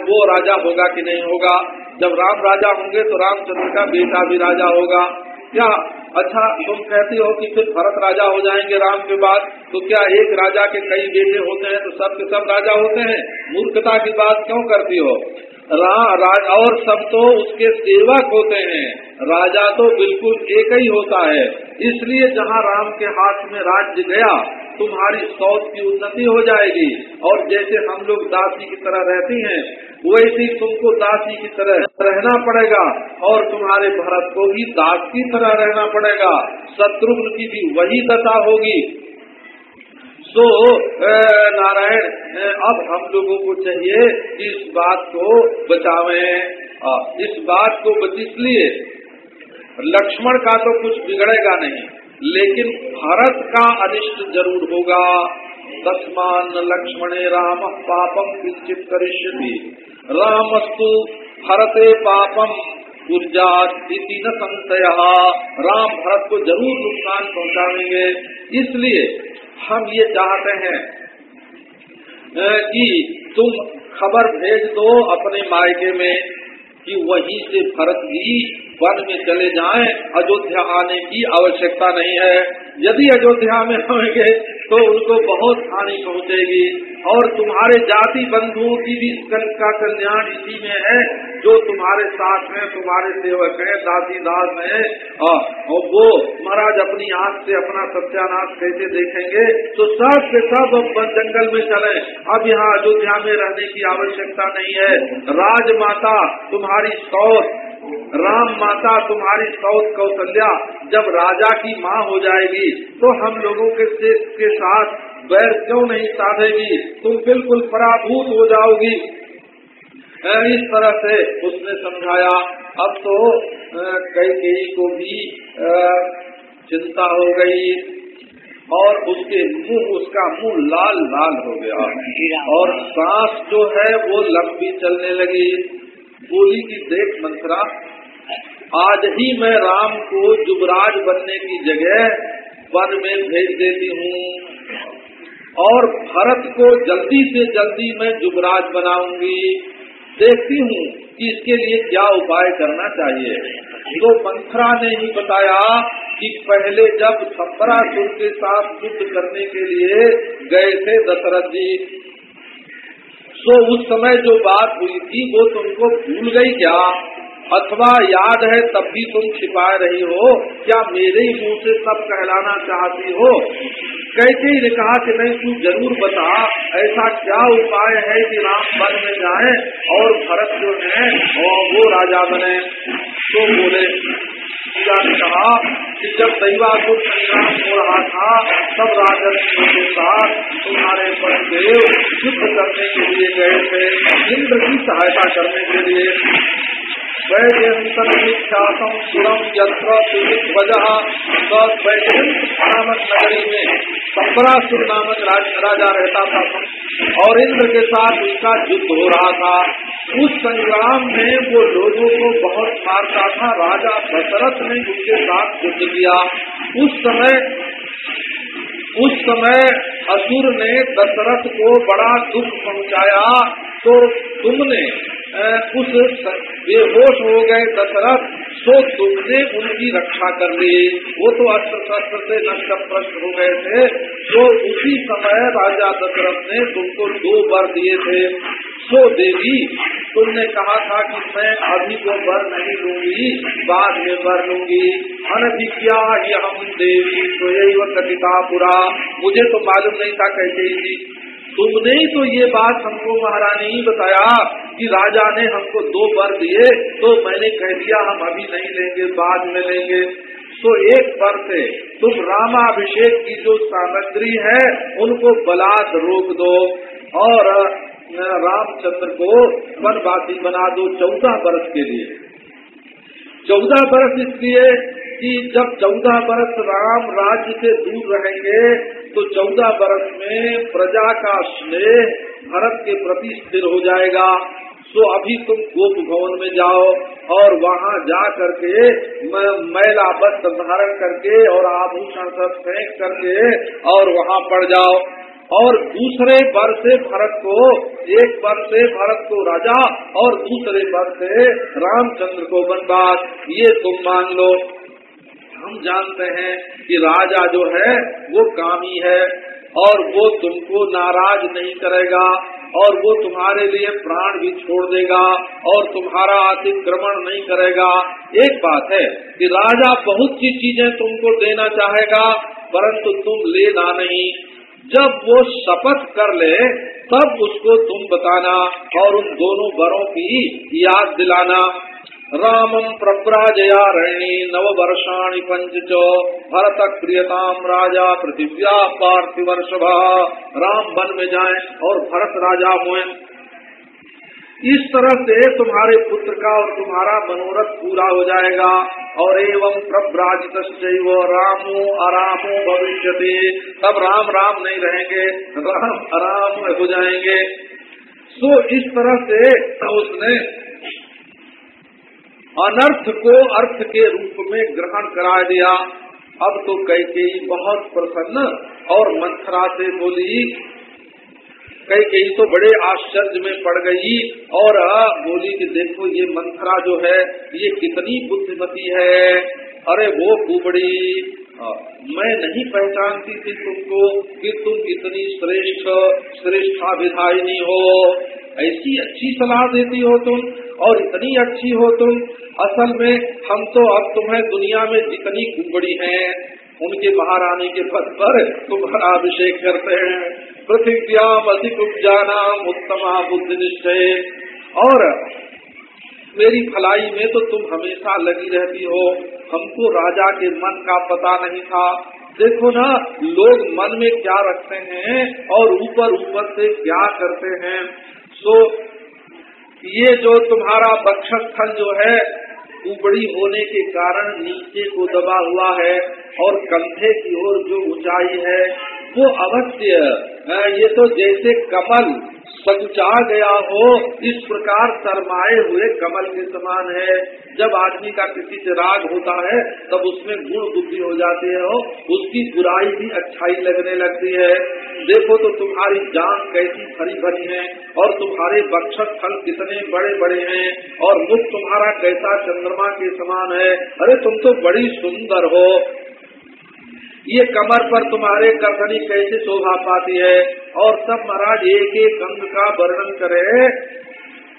वो राजा होगा कि नहीं होगा? जब राम राजा होंगे तो रामचंद्र का बेटा भी राजा होगा। क्या अच्छा तुम कहते हो कि फिर भरत राजा हो जाएँगे राम के बाद? तो क्या एक राजा के कई बेटे होते हैं तो सब के सब राजा होते हैं? मूर्खता की बात क्यों करती हो? रा, राज और सब तो उसके सेवक होते हैं। राजा तो बिल्कुल एक ही होता है। इसलिए जहाँ राम के हाथ में राज्य गया तुम्हारी सौत की उन्नति हो जाएगी। और जैसे हम लोग दासी की तरह रहती हैं वैसे तुमको दासी की तरह रहना पड़ेगा। और तुम्हारे भरत को भी दास की तरह रहना पड़ेगा। शत्रुघ्न की भी वही दशा होगी। तो नारायण अब हम लोगों को चाहिए इस बात को बचावे। इस बात को इसलिए लक्ष्मण का तो कुछ बिगड़ेगा नहीं, लेकिन भरत का अनिष्ट ज़रूर होगा। तस्मान लक्ष्मणे राम पापम किंचित करिष्यति। रामस्तु भरते पापम ऊर्जा स्थिति न संशय। राम भरत को ज़रूर नुकसान पहुंचाएँगे इसलिए हम ये चाहते हैं कि तुम खबर भेज दो अपने मायके में कि वहीं से भरत भी वन में चले जाएँ, अयोध्या आने की आवश्यकता नहीं है। यदि अयोध्या में होंगे तो उनको बहुत हानि पहुंचेगी। और तुम्हारे जाति बंधुओं की भी का कल्याण इसी में है, जो तुम्हारे साथ में तुम्हारे सेवक हैं दासी दास हैं और वो महाराज अपनी आँख से अपना सत्यानाश कैसे देखेंगे? तो सबसे सब जंगल में चले। अब यहाँ अयोध्या में रहने की आवश्यकता नहीं है। राजमाता, तुम्हारी सौत राम माता तुम्हारी सौत कौशल्या जब राजा की माँ हो जाएगी तो हम लोगों के के साथ बैर क्यों नहीं साधेगी? तुम बिल्कुल पराभूत हो जाओगी। इस तरह से उसने समझाया। अब तो कई कई को भी चिंता हो गई और उसके मुँह उसका मुँह लाल लाल हो गया। और सांस जो है वो लंबी चलने लगी। बोली की देख मंत्रा आज ही मैं राम को जुबराज बनने की जगह वन में भेज देती हूँ। और भरत को जल्दी से जल्दी मैं जुबराज बनाऊँगी। देखती हूँ कि इसके लिए क्या उपाय करना चाहिए। तो मंथरा ने ही बताया कि पहले जब संबरासुर के साथ युद्ध करने के लिए गए थे दशरथ जी तो उस समय जो बात हुई थी वो तुमको भूल गई क्या? अथवा याद है तब भी तुम छिपा रही हो, क्या मेरे ही मुँह से सब कहलाना चाहती हो? कैसे ही ने कहा कि नहीं, तू ज़रूर बता, ऐसा क्या उपाय है कि राम वन में जाए और भरत जो है, वो राजा बने? तो बोले ने कहा कि जब दैवासुर संग्राम हो रहा था, तब राजन के साथ तुम्हारे पतिदेव युद्ध करने के लिए गए थे, इंद्र की सहायता करने के लिए। यत्र नामक नगरी में संबरासुर नामक राजा रहता था। और इंद्र के साथ उसका युद्ध हो रहा था। उस संग्राम में वो लोगों को बहुत मारता था। राजा दशरथ ने उसके साथ युद्ध किया। उस समय उस समय असुर ने दशरथ को बड़ा दुख पहुँचाया। तो तुमने उस बेहोश हो गए दशरथ, सो तुमने उनकी रक्षा कर ली। वो तो अस्त्र शस्त्र से नष्ट प्रश्न हो गए थे। तो उसी समय राजा दशरथ ने तुमको दो वर दिए थे। सो देवी, तुमने कहा था कि मैं अभी वो वर नहीं लूँगी, बाद में वर लूँगी। अनभिज्ञा हम देवी तो यही कथिता पूरा। मुझे तो मालूम नहीं था कैसे तुमने ही तो ये बात हमको महारानी ही बताया कि राजा ने हमको दो वर दिए तो मैंने कह दिया, हम अभी नहीं लेंगे, बाद में लेंगे। तो एक वर से तुम रामाभिषेक की जो सामग्री है, उनको बलात् रोक दो और रामचंद्र को वनवासी बना दो चौदह वर्ष के लिए। चौदह वर्ष इसलिए कि जब चौदह वर्ष राम राज्य से दूर रहेंगे तो चौदह वर्ष में प्रजा का स्नेह भरत के प्रति स्थिर हो जाएगा। तो अभी तुम गोप भवन में जाओ और वहाँ जा करके मैला वस्त्र धारण करके और आभूषण सब फेंक करके और वहाँ पड़ जाओ। और दूसरे वर्ष से भरत को, एक वर्ष से भरत को राजा और दूसरे वर्ष से रामचंद्र को बनवास ये तुम मान लो। हम जानते हैं कि राजा जो है, वो कामी है और वो तुमको नाराज़ नहीं करेगा और वो तुम्हारे लिए प्राण भी छोड़ देगा और तुम्हारा अतिक्रमण नहीं करेगा। एक बात है कि राजा बहुत सी चीज़ें तुमको देना चाहेगा, परंतु तुम लेना नहीं। जब वो शपथ कर ले, तब उसको तुम बताना और उन दोनों बरों की याद दिलाना। रामम प्रव्राजयारण्ये नव वर्षाणि पंच च भरत प्रियताम राजा पृथिव्या पार्थिवर्षभ। राम वन में जाए और भरत राजा हुए। इस तरह से तुम्हारे पुत्र का और तुम्हारा मनोरथ पूरा हो जाएगा और एवं प्रव्राजित रामो अरामो भविष्य तब राम राम नहीं रहेंगे, राम अराम हो जाएँगे। सो इस तरह से उसने अनर्थ को अर्थ के रूप में ग्रहण करा दिया। अब तो कैकेयी बहुत प्रसन्न और मंथरा से बोली कई तो बड़े आश्चर्य में पड़ गई और बोली कि देखो ये मंथरा जो है, ये कितनी बुद्धिमती है। अरे वो कुबड़ी मैं नहीं पहचानती थी तुमको कि तुम इतनी श्रेष्ठ, श्रेष्ठा विधायनी हो। ऐसी अच्छी सलाह देती हो तुम और इतनी अच्छी हो तुम। असल में हम तो अब तुम्हें दुनिया में जितनी कुबड़ी हैं, उनके महारानी के पद पर तुम्हारा अभिषेक करते हैं। पृथ्व्याम अधिक उपजाना उत्तमा बुद्धि निश्चय और मेरी भलाई में तो तुम हमेशा लगी रहती हो। हमको राजा के मन का पता नहीं था। देखो ना, लोग मन में क्या रखते हैं और ऊपर ऊपर से क्या करते हैं। सो ये जो तुम्हारा बक्षस्थल जो है कुबड़ी होने के कारण नीचे को दबा हुआ है और कंधे की ओर जो ऊंचाई है, वो अवश्य ये तो जैसे कमल संचा गया हो, इस प्रकार शरमाए हुए कमल के समान है। जब आदमी का किसी से राग होता है, तब उसमें गुण बुद्धि हो जाती है हो उसकी बुराई भी अच्छाई लगने लगती है। देखो तो तुम्हारी जान कैसी भरी भरी है और तुम्हारे बक्षक फल कितने बड़े बड़े हैं और मुख तुम्हारा कैसा चंद्रमा के समान है। अरे तुम तो बड़ी सुंदर हो। ये कमर पर तुम्हारे कर्दनी कैसे शोभा पाती है? और सब महाराज एक एक अंग का वर्णन करे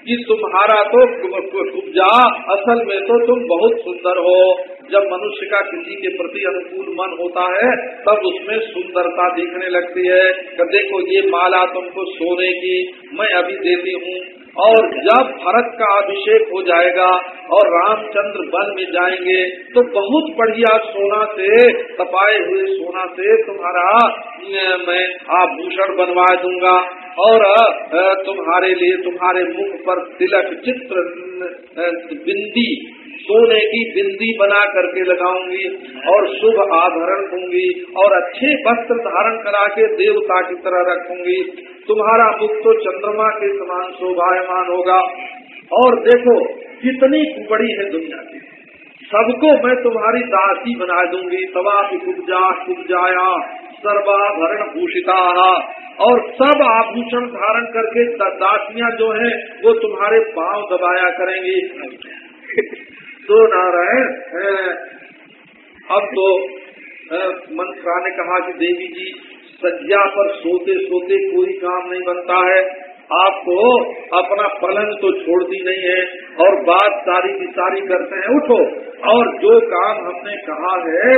कि तुम्हारा तो उपजा असल में तो तुम बहुत सुंदर हो। जब मनुष्य का किसी के प्रति अनुकूल मन होता है, तब उसमें सुंदरता दिखने लगती है। देखो, ये माला तुमको सोने की मैं अभी देती हूँ। और जब भरत का अभिषेक हो जाएगा और रामचंद्र वन में जाएँगे तो बहुत बढ़िया सोना से, तपाए हुए सोना से तुम्हारा मैं आभूषण बनवा दूँगा। और तुम्हारे लिए तुम्हारे मुख पर तिलक चित्र बिंदी, सोने की बिंदी बना करके लगाऊँगी और शुभ आभरण दूँगी और अच्छे वस्त्र धारण करा के देवता की तरह रखूँगी। तुम्हारा मुख तो चंद्रमा के समान शोभायमान होगा। और देखो, कितनी बड़ी है दुनिया की। सबको मैं तुम्हारी दासी बना दूँगी। तवा कुब्जा कुब्जाया सर्वाभरण भूषिता। और सब आभूषण धारण करके दासियाँ जो हैं, वो तुम्हारे पाँव दबाया करेंगी। तो नारायण अब तो मंत्रा ने कहा कि देवी जी सज्जा पर सोते सोते कोई काम नहीं बनता है। आपको अपना पलंग तो छोड़ती नहीं है और बात सारी की सारी करते हैं, उठो। और जो काम हमने कहा है,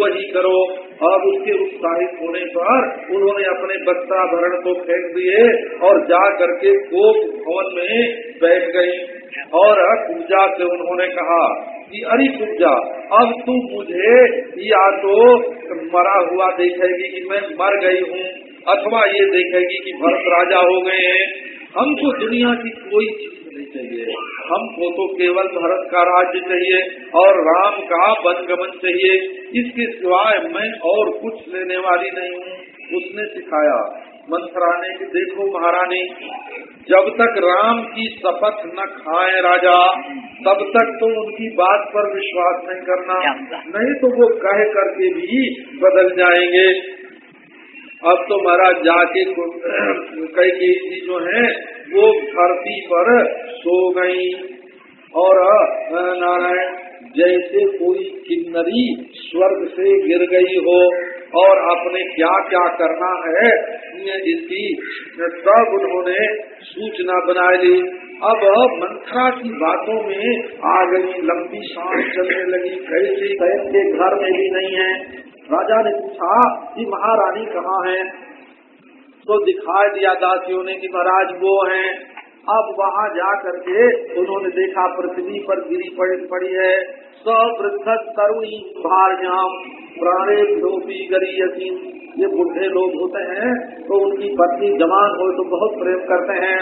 वही करो। और उसके उत्साहित होने पर उन्होंने अपने वस्त्राभरण को फेंक दिए और जा करके कोप भवन में बैठ गई। और पूजा से उन्होंने कहा कि, अरे पूजा, अब तू मुझे या तो मरा हुआ देखेगी कि मैं मर गई हूँ। अथवा ये देखेगी कि भरत राजा हो गए हैं। हमको दुनिया की कोई चीज़ नहीं चाहिए। हमको तो केवल भरत का राज्य चाहिए और राम का वनगमन चाहिए। इसके सिवाय मैं और कुछ लेने वाली नहीं हूँ। उसने सिखाया मंथरा ने कि देखो महारानी जब तक राम की शपथ न खाए राजा तब तक तो उनकी बात पर विश्वास नहीं करना। नहीं तो वो कह करके भी बदल जाएँगे। अब तो महाराज जाके कई जी जो है, वो धरती पर सो गई। और नारायण, जैसे कोई किन्नरी स्वर्ग से गिर गई हो, और आपने क्या क्या करना है इसकी सब उन्होंने सूचना बना ली। अब मंत्रा की बातों में आ गई, लंबी सांस चलने लगी। कैसे, बहन के घर में भी नहीं है। राजा ने पूछा कि महारानी कहाँ है? तो दिखाई दिया दासियों ने कि महाराज वो हैं। अब वहाँ जा करके उन्होंने देखा पृथ्वी पर गिरी पड़ी पड़ी है। सवृद्ध तरुणी भार्याम प्राणे धोपी गरी ये बुढ़े लोग होते हैं तो उनकी पत्नी जवान हो तो बहुत प्रेम करते हैं।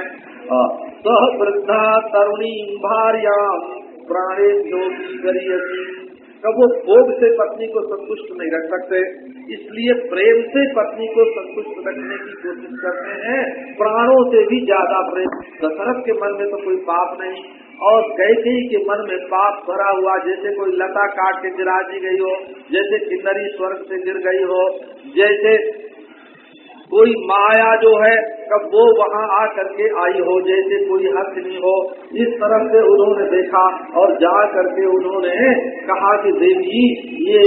सह वृद्धा तरुणी भार्याम प्राणे लोपी गरी कब वो भोग से पत्नी को संतुष्ट नहीं रख सकते। इसलिए प्रेम से पत्नी को संतुष्ट रखने की कोशिश करते हैं। प्राणों से भी ज़्यादा प्रेम। दशरथ के मन में तो कोई पाप नहीं। और कैसे के मन में पाप भरा हुआ, जैसे कोई लता काट के गिरा दी गई हो, जैसे किन्नरी स्वर्ग से गिर गई हो, जैसे कोई माया जो है कब वो वहाँ आ करके आई हो, जैसे कोई हक नहीं हो। इस तरह से उन्होंने देखा और जा करके उन्होंने कहा कि देवी, ये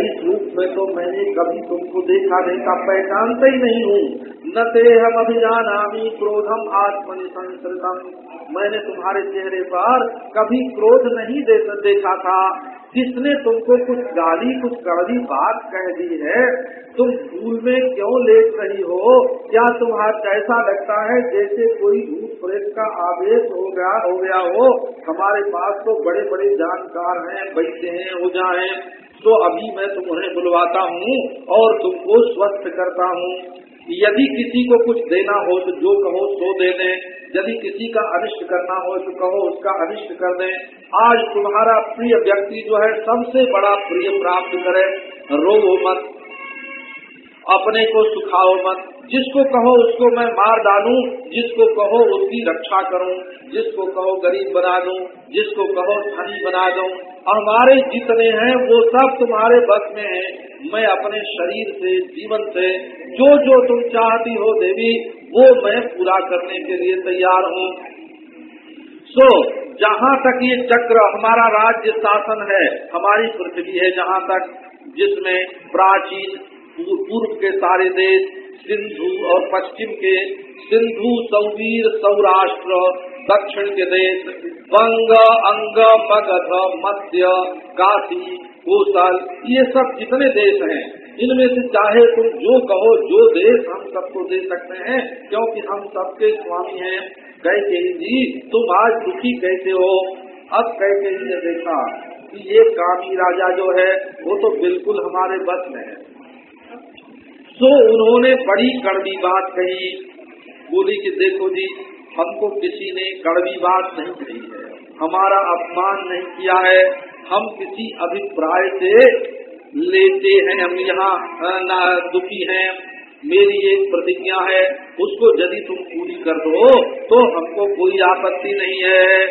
इस रूप में तो मैंने कभी तुमको देखा नहीं देखा पहचानते ही नहीं हूँ। न ते हम अभिजानामी क्रोधम आत्मनि संस्कृतम। मैंने तुम्हारे चेहरे पर कभी क्रोध नहीं देखा था। किसने तुमको कुछ गाली कुछ गाली बात कह दी है, तुम भूल में क्यों लेट रही हो? क्या तुम्हारा ऐसा लगता है? जैसे कोई भूत प्रेत का आवेश हो गया हो गया हो, हमारे पास तो बड़े बड़े जानकार हैं, बैठे हैं, हो जाए तो अभी मैं तुम्हें बुलवाता हूँ और तुमको स्वस्थ करता हूँ। यदि किसी को कुछ देना हो तो जो कहो सो दे दें। यदि किसी का अनिष्ट करना हो तो कहो उसका अनिष्ट कर दें। आज तुम्हारा प्रिय व्यक्ति जो है सबसे बड़ा प्रिय प्राप्त करे रो मत। अपने को सुखाओ मत। जिसको कहो उसको मैं मार डालूं। जिसको कहो उसकी रक्षा करूँ। जिसको कहो गरीब बना दूँ। जिसको कहो धनी बना दूँ। हमारे जितने हैं वो सब तुम्हारे बस में हैं। मैं अपने शरीर से जीवन से जो जो तुम चाहती हो देवी वो मैं पूरा करने के लिए तैयार हूँ। सो so, जहाँ तक ये चक्र हमारा राज्य शासन है हमारी पृथ्वी है जहाँ तक जिसमें प्राचीन पूर्व के सारे देश, सिंधु और पश्चिम के सिंधु सौवीर सौराष्ट्र, दक्षिण के देश बंग अंग, मगध, मध्य, काशी, कोसल, ये सब जितने देश हैं? इनमें से चाहे तुम जो कहो, जो देश हम सबको दे सकते हैं, क्योंकि हम सबके स्वामी हैं। कैसे जी, तुम आज दुखी कैसे हो। अब कैसे देखा कि ये कामी राजा जो है, वो तो बिल्कुल हमारे बस में है। तो उन्होंने बड़ी कड़वी बात कही। बोली कि देखो जी, हमको किसी ने कड़वी बात नहीं कही है। हमारा अपमान नहीं किया है। हम किसी अभिप्राय से लेते हैं। हम यहाँ दुखी हैं। मेरी एक प्रतिज्ञा है, उसको यदि तुम पूरी कर दो तो हमको कोई आपत्ति नहीं है।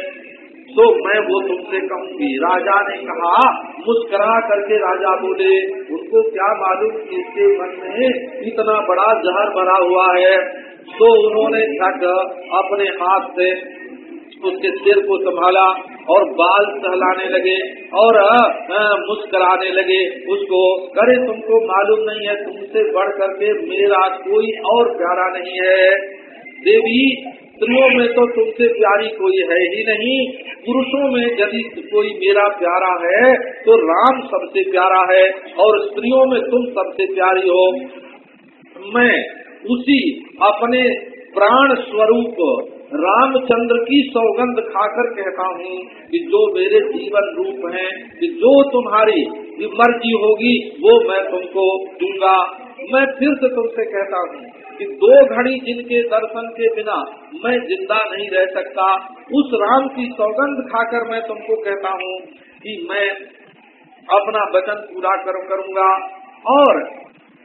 तो मैं वो तुमसे कहूँगी। राजा ने कहा, मुस्करा करके राजा बोले उनको क्या मालूम कि इसके मन में इतना बड़ा जहर भरा हुआ है? तो उन्होंने झट अपने हाथ से उसके सिर को संभाला और बाल सहलाने लगे और मुस्कराने लगे। उसको करे तुमको मालूम नहीं है, तुमसे बढ़ करके मेरा कोई और प्यारा नहीं है। देवी, स्त्रियों में तो तुमसे प्यारी कोई है ही नहीं, पुरुषों में यदि कोई मेरा प्यारा है तो राम सबसे प्यारा है और स्त्रियों में तुम सबसे प्यारी हो। मैं उसी अपने प्राण स्वरूप रामचंद्र की सौगंध खाकर कहता हूँ कि जो मेरे जीवन रूप हैं, कि जो तुम्हारी मर्ज़ी होगी, वो मैं तुमको दूँगा। मैं फिर से तुमसे कहता हूँ कि दो घड़ी जिनके दर्शन के बिना मैं ज़िंदा नहीं रह सकता, उस राम की सौगंध खाकर मैं तुमको कहता हूँ कि मैं अपना वचन पूरा कर, करूँगा। और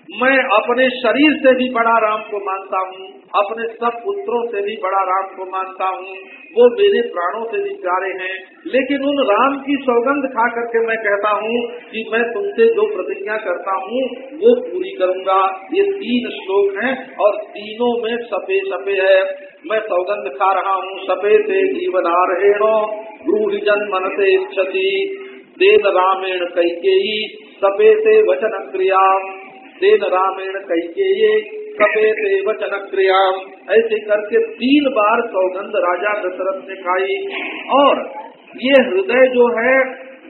मैं अपने शरीर से भी बड़ा राम को मानता हूँ, अपने सब पुत्रों से भी बड़ा राम को मानता हूँ। वो मेरे प्राणों से भी प्यारे हैं, लेकिन उन राम की सौगंध खा करके मैं कहता हूँ कि मैं तुमसे जो प्रतिज्ञा करता हूँ, वो पूरी करूँगा। ये तीन श्लोक हैं और तीनों में सपे सपे है। मैं सौगंध खा रहा हूँ सपे से जीवनारहेणो ब्रूहि मन से क्षति देव रामेण कैकेयी सपे से वचन क्रिया तेन रामेण कैकेये सपेते वचन क्रिया ऐसे करके तीन बार सौगंध राजा दशरथ ने खाई। और ये हृदय जो है,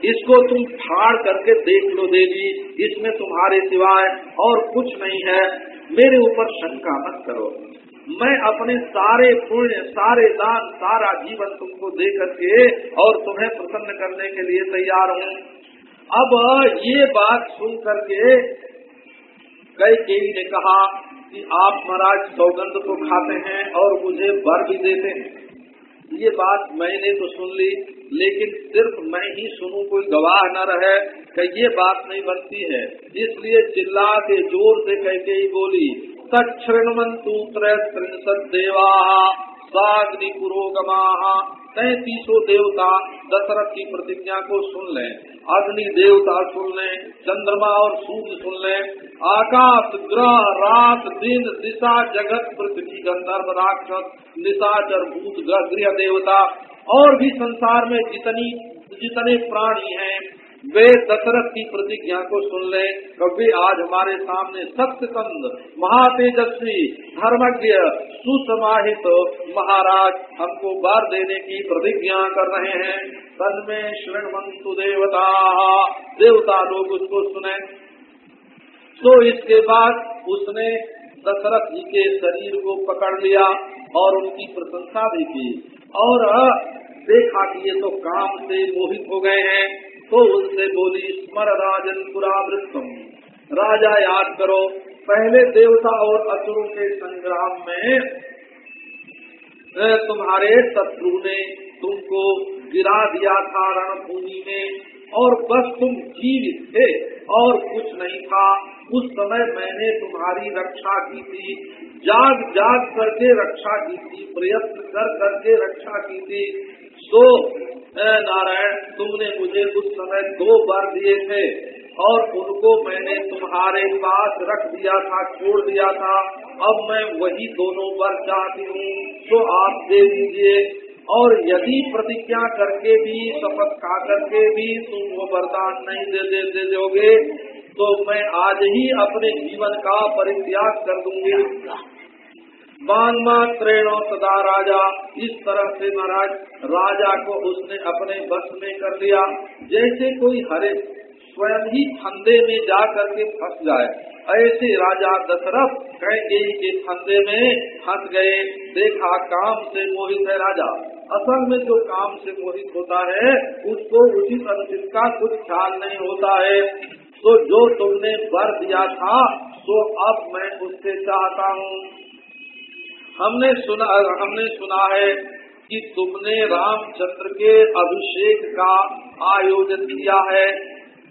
इसको तुम फाड़ करके देख लो देवी। इसमें तुम्हारे सिवाय और कुछ नहीं है। मेरे ऊपर शंका मत करो। मैं अपने सारे पुण्य, सारे दान, सारा जीवन तुमको दे करके और तुम्हें प्रसन्न करने के लिए तैयार हूँ। अब ये बात सुन करके कई केवी ने कहा कि आप महाराज सौगंध को खाते हैं और मुझे बर भी देते हैं। ये बात मैंने तो सुन ली, लेकिन सिर्फ़ मैं ही सुनूं, कोई गवाह न रहे कि ये बात नहीं बनती है। इसलिए चिल्ला के ज़ोर से कह के ही बोली तत्णवंतु त्रिशत देवा साग्नि पुरोगमा तैतीसो देवता दशरथ की प्रतिज्ञा को सुन लें, अग्नि देवता सुन लें, चंद्रमा और सूर्य सुन लें, आकाश, ग्रह, रात, दिन, दिशा, जगत, पृथ्वी, गंधर्व, राक्षस, निशाचर, भूत गृह देवता, और भी संसार में जितनी जितने प्राणी हैं वे दशरथ की प्रतिज्ञा को सुन ले। कभी आज हमारे सामने सत्य कंद महातेजस्वी, धर्मज्ञ, सुसमाहित महाराज हमको बार देने की प्रतिज्ञा कर रहे हैं। तन में श्रृणवंतु देवता देवता लोग उसको सुने। तो इसके बाद उसने दशरथ जी के शरीर को पकड़ लिया और उनकी प्रशंसा भी की। और देखा कि ये तो काम से मोहित हो गए हैं। तो उससे बोली स्मर राजन पुरावृतम राजा याद करो, पहले देवता और असुरों के संग्राम में तुम्हारे शत्रु ने तुमको गिरा दिया था रणभूमि में, और बस तुम जीवित थे और कुछ नहीं था। उस समय मैंने तुम्हारी रक्षा की थी। जाग जाग करके रक्षा की थी, प्रयत्न कर करके रक्षा की थी। सो नारायण तुमने मुझे उस समय दो बार दिए थे और उनको मैंने तुम्हारे पास रख दिया था छोड़ दिया था। अब मैं वही दोनों वर चाहती हूँ तो आप दे दीजिए। और यदि प्रतिज्ञा करके भी शपथ खा करके भी तुम वो वरदान नहीं दे दे, दे दोगे तो मैं आज ही अपने जीवन का परित्याग कर दूँगी। बांग मात्रेण सदा राजा। इस तरह से महाराज, राजा को उसने अपने बस में कर लिया। जैसे कोई हरे, स्वयं ही फंदे में जा करके फंस जाए। ऐसे राजा दशरथ कई के फंदे में फंस गए। देखा, काम से मोहित है राजा। असल में जो काम से मोहित होता है, उसको उचित अनुचित का कुछ ख्याल नहीं होता है। तो जो तुमने वर दिया था तो अब मैं उससे चाहता हूँ। हमने सुना हमने सुना है कि तुमने रामचंद्र के अभिषेक का आयोजन किया है।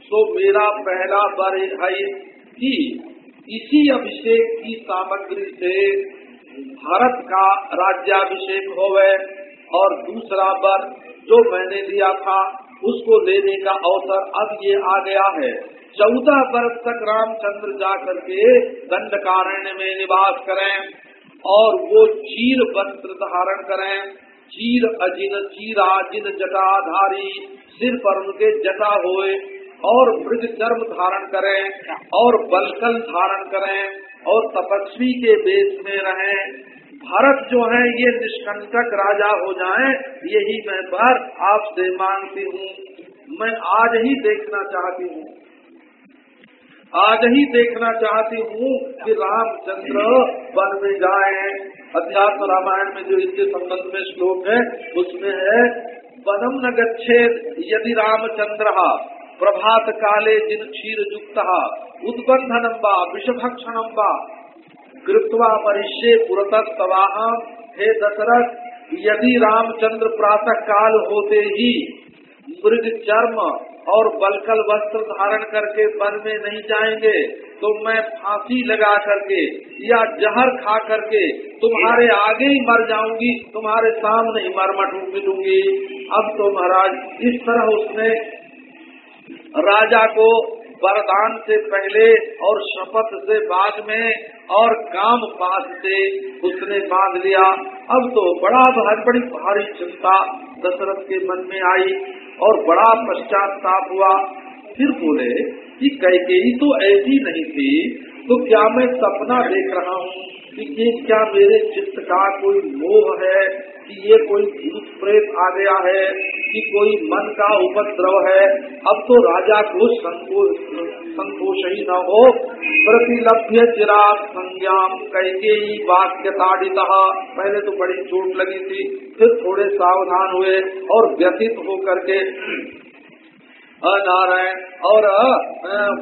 तो मेरा पहला वर है कि इसी अभिषेक की सामग्री से भारत का राज्याभिषेक होवे। और दूसरा वर जो मैंने लिया था, उसको लेने का अवसर अब ये आ गया है। चौदह वर्ष तक रामचंद्र जा करके दंडकारण्य में निवास करें। और वो चीर वस्त्र धारण करें। चीर अजिन, चीरा जिन जटाधारी, सिर पर उनके जटा होए और मृग चर्म धारण करें और बलकल धारण करें और तपस्वी के बेस में रहें। भारत जो है, ये निष्कंटक राजा हो जाए, यही मैं पर आपसे मांगती हूँ। मैं आज ही देखना चाहती हूँ। आज ही देखना चाहती हूँ कि रामचंद्र वन में जाए। अध्यात्म रामायण में जो इसके संबंध में श्लोक है, उसमें है, वनम न गच्छेद यदि रामचंद्र प्रभात काले जिन क्षीर युक्त उद्बंधनम वा विषभक्षणम वा कृत्वा परिष्य हे दशरथ, यदि रामचंद्र प्रातः काल होते ही मृग चर्म और बलकल वस्त्र धारण करके वन में नहीं जाएँगे तो मैं फांसी लगा करके या जहर खा करके तुम्हारे आगे ही मर जाऊँगी, तुम्हारे सामने ही मर मिलूँगी। अब तो महाराज, इस तरह उसने राजा को वरदान से पहले और शपथ से बाद में और काम पास से उसने बाँध लिया। अब तो बड़ा भार, बड़ी भारी चिंता दशरथ के मन में आई और बड़ा पश्चाताप हुआ। फिर बोले कि कैकेयी तो ऐसी नहीं थी तो क्या मैं सपना देख रहा हूँ? कि ये क्या मेरे चित्त का कोई मोह है कि ये कोई भूत प्रेत आ गया है कि कोई मन का उपद्रव है? अब तो राजा को संतोष ही न हो। प्रतिलभ्य चिराग संज्ञाम कैके ही वाक्य ताड़ित पहले तो बड़ी चोट लगी थी, फिर थोड़े सावधान हुए और व्यतीत होकर के नारायण और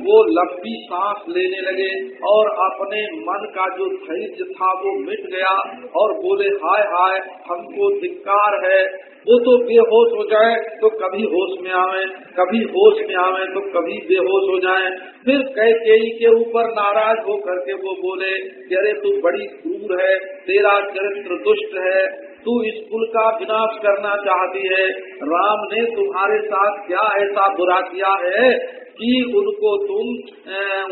वो लंबी सांस लेने लगे और अपने मन का जो धैर्य था वो मिट गया और बोले, हाय हाय, हमको धिक्कार है। वो तो बेहोश हो जाए तो कभी होश में आवे, कभी होश में आवे तो कभी बेहोश हो जाए। फिर कैकेयी के ऊपर नाराज़ हो करके वो बोले, अरे तू बड़ी क्रूर है, तेरा चरित्र दुष्ट है, तू इस कुल का विनाश करना चाहती है। राम ने तुम्हारे साथ क्या ऐसा बुरा किया है? कि उनको तुम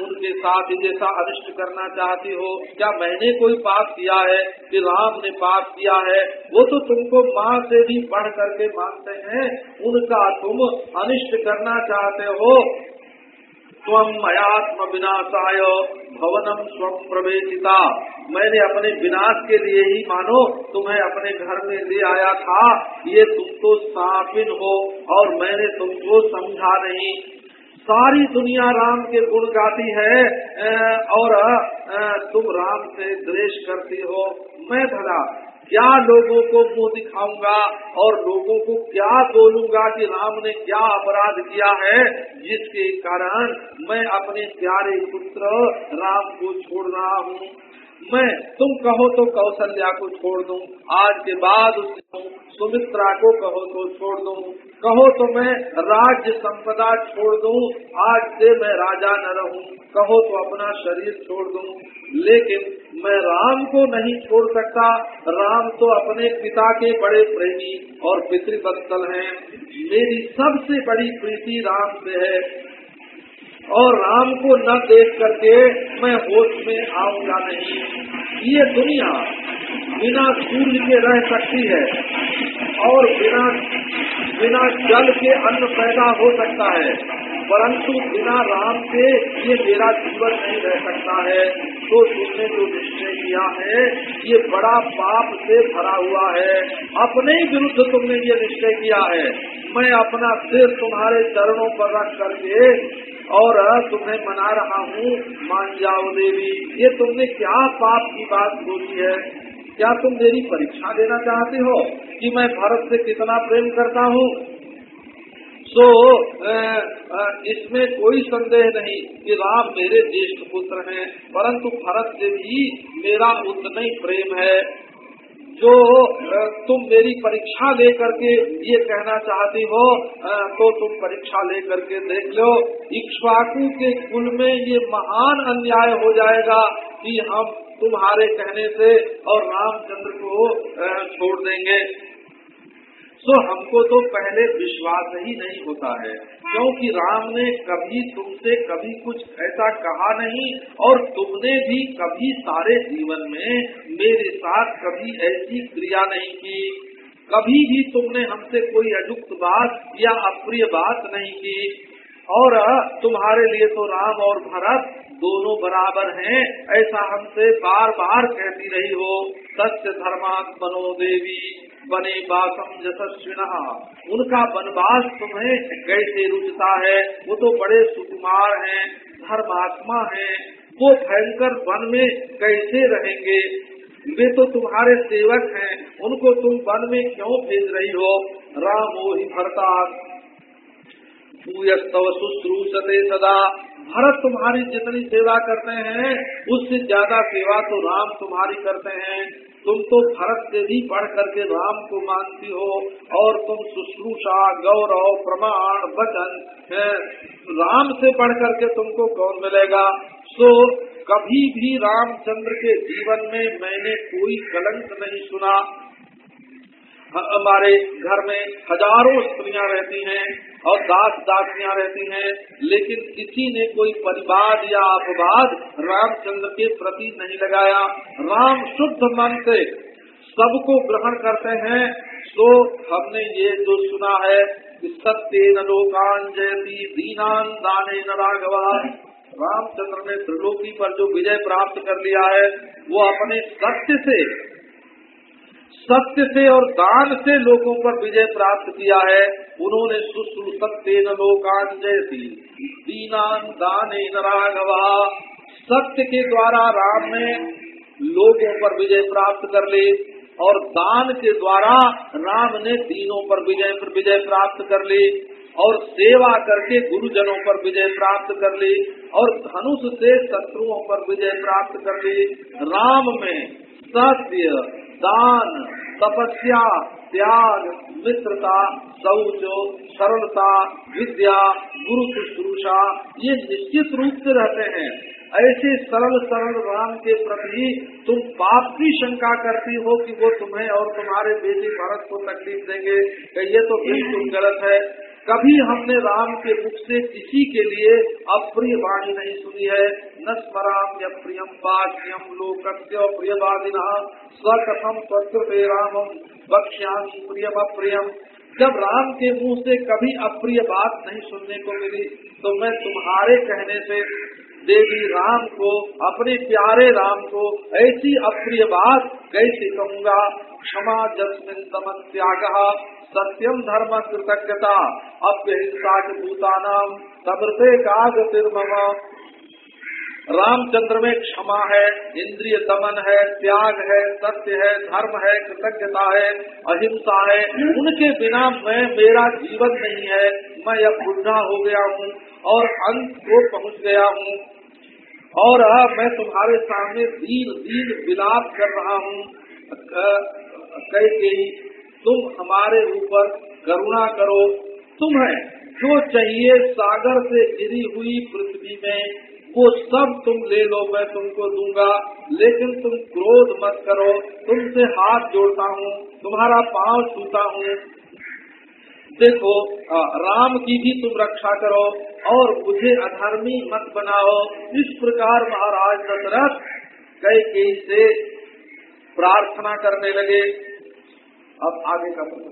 उनके साथ जैसा अनिष्ट करना चाहती हो। क्या मैंने कोई पाप किया है? कि राम ने पाप किया है? वो तो तुमको माँ से भी बढ़ करके मानते हैं। उनका तुम अनिष्ट करना चाहते हो। स्वम मयात्म विनाशाय भवनम स्वम प्रवेशिता। मैंने अपने विनाश के लिए ही मानो, तुम्हें अपने घर में ले आया था। ये तुम तो साफिन हो, और मैंने तुमको समझा नहीं। सारी दुनिया राम के गुण गाती है और तुम राम से द्वेष करती हो। मैं भला क्या लोगों को मुँह दिखाऊँगा और लोगों को क्या बोलूँगा कि राम ने क्या अपराध किया है? जिसके कारण मैं अपने प्यारे पुत्र राम को छोड़ रहा हूँ। मैं तुम कहो तो कौशल्या को छोड़ दूँ। आज के बाद सुमित्रा को कहो तो छोड़ दूँ। कहो तो मैं राज्य संपदा छोड़ दूँ। आज से मैं राजा न रहूँ। कहो तो अपना शरीर छोड़ दूँ। लेकिन मैं राम को नहीं छोड़ सकता। राम तो अपने पिता के बड़े प्रेमी और पितृवत्सल हैं। मेरी सबसे बड़ी प्रीति राम से है। और राम को न देख करके मैं होश में आऊँगा नहीं? ये दुनिया बिना सूर्य के रह सकती है और बिना बिना जल के अन्न पैदा हो सकता है। परंतु बिना राम के ये मेरा जीवन नहीं रह सकता है। तो तुमने जो निश्चय किया है, ये बड़ा पाप से भरा हुआ है। अपने ही विरुद्ध तुमने ये निश्चय किया है। मैं अपना सिर तुम्हारे चरणों पर रख करके और तुम्हें मना रहा हूँ मान जाओ देवी। ये तुमने क्या पाप की बात बोली है? क्या तुम मेरी परीक्षा देना चाहते हो कि मैं भरत से कितना प्रेम करता हूँ? सो so, इसमें कोई संदेह नहीं कि राम मेरे ज्येष्ठ पुत्र हैं परंतु भरत से भी मेरा उतना ही प्रेम है। जो तुम मेरी परीक्षा लेकर के ये कहना चाहती हो तो तुम परीक्षा लेकर के देख लो। इक्ष्वाकु के कुल में ये महान अन्याय हो जाएगा कि हम तुम्हारे कहने से और रामचंद्र को छोड़ देंगे। सो हमको तो पहले विश्वास ही नहीं होता है। क्योंकि राम ने कभी तुमसे कभी कुछ ऐसा कहा नहीं और तुमने भी कभी सारे जीवन में मेरे साथ कभी ऐसी क्रिया नहीं की। कभी भी तुमने हमसे कोई अजुक्त बात या अप्रिय बात नहीं की। और तुम्हारे लिए तो राम और भरत दोनों बराबर हैं, ऐसा हमसे बार बार कहती रही हो, सत्य धर्मात्मनो देवी। बने बासम यशस्विन। उनका वनवास तुम्हें कैसे रुचता है? वो तो बड़े सुकुमार हैं, धर्मात्मा हैं। वो भयंकर वन में कैसे रहेंगे? वे तो तुम्हारे सेवक हैं, उनको तुम वन में क्यों भेज रही हो? रामो ही भरता। शुश्रूषते सदा। भरत तुम्हारी जितनी सेवा करते हैं, उससे ज़्यादा सेवा तो राम तुम्हारी करते हैं। तुम तो भरत से भी पढ़ करके राम को मानती हो और तुम शुश्रूषा, गौरव, प्रमाण, वचन राम से पढ़ करके तुमको कौन मिलेगा? सो, कभी भी रामचंद्र के जीवन में मैंने कोई कलंक नहीं सुना। हमारे घर में हज़ारों स्त्रियाँ रहती हैं और दास दासियाँ रहती हैं, लेकिन किसी ने कोई परिवाद या अपवाद रामचंद्र के प्रति नहीं लगाया। राम शुद्ध मन से सबको ग्रहण करते हैं तो हमने ये जो सुना है कि सत्य न लोकान जयती दीनान दाने न राघवा। रामचंद्र ने त्रिलोकी पर जो विजय प्राप्त कर लिया है, वो अपने सत्य से सत्य से और दान से लोगों पर विजय प्राप्त किया है। उन्होंने सुश्रु सत्य न लोकान जैसी दीनान दान राघवा। सत्य के द्वारा राम ने लोगों पर विजय प्राप्त कर ली और दान के द्वारा राम ने दीनों पर विजय पर विजय प्राप्त कर ली और सेवा करके गुरुजनों पर विजय प्राप्त कर ली और धनुष से शत्रुओं पर विजय प्राप्त कर ली। राम में सत्य, दान, तपस्या, त्याग, मित्रता, शौच, सरलता, विद्या, गुरु शुश्रूषा, ये निश्चित रूप से रहते हैं। ऐसे सरल सरल राम के प्रति तुम पाप की शंका करती हो कि वो तुम्हें और तुम्हारे बेटी भरत को तकलीफ़ देंगे ये तो बिल्कुल गलत है। कभी हमने राम के मुख से किसी के लिए अप्रिय वाणी नहीं सुनी है। न स्मराम प्रियम बाह्यम लोकस्य प्रियवादिना। स्वकथम स्वकृते रामम बक्ष्यामी प्रियम अप्रियम जब राम के मुँह से कभी अप्रिय बात नहीं सुनने को मिली तो मैं तुम्हारे कहने से, देवी राम को, अपने प्यारे राम को ऐसी अप्रिय बात कैसे कहूँगा? क्षमा जस्मिन समन त्याग सत्यम धर्म कृतज्ञता अप्यहिंसा भूतानाम समृते काग रामचंद्र में क्षमा है, इंद्रिय दमन है, त्याग है, सत्य है, धर्म है, कृतज्ञता है, अहिंसा है। उनके बिना मैं, मेरा जीवन नहीं है। मैं अब बुढ़ा हो गया हूँ और अंत को पहुँच गया हूँ। और मैं तुम्हारे सामने दीन दीन विलाप कर रहा हूँ। कह के तुम हमारे ऊपर करुणा करो। तुम्हें जो चाहिए सागर से गिरी हुई पृथ्वी में, वो सब तुम ले लो, मैं तुमको दूँगा। लेकिन तुम क्रोध मत करो। तुमसे हाथ जोड़ता हूँ, तुम्हारा पाँव छूता हूँ। देखो राम की भी तुम रक्षा करो और मुझे अधर्मी मत बनाओ। इस प्रकार महाराज दशरथ कई कई से प्रार्थना करने लगे। अब आगे का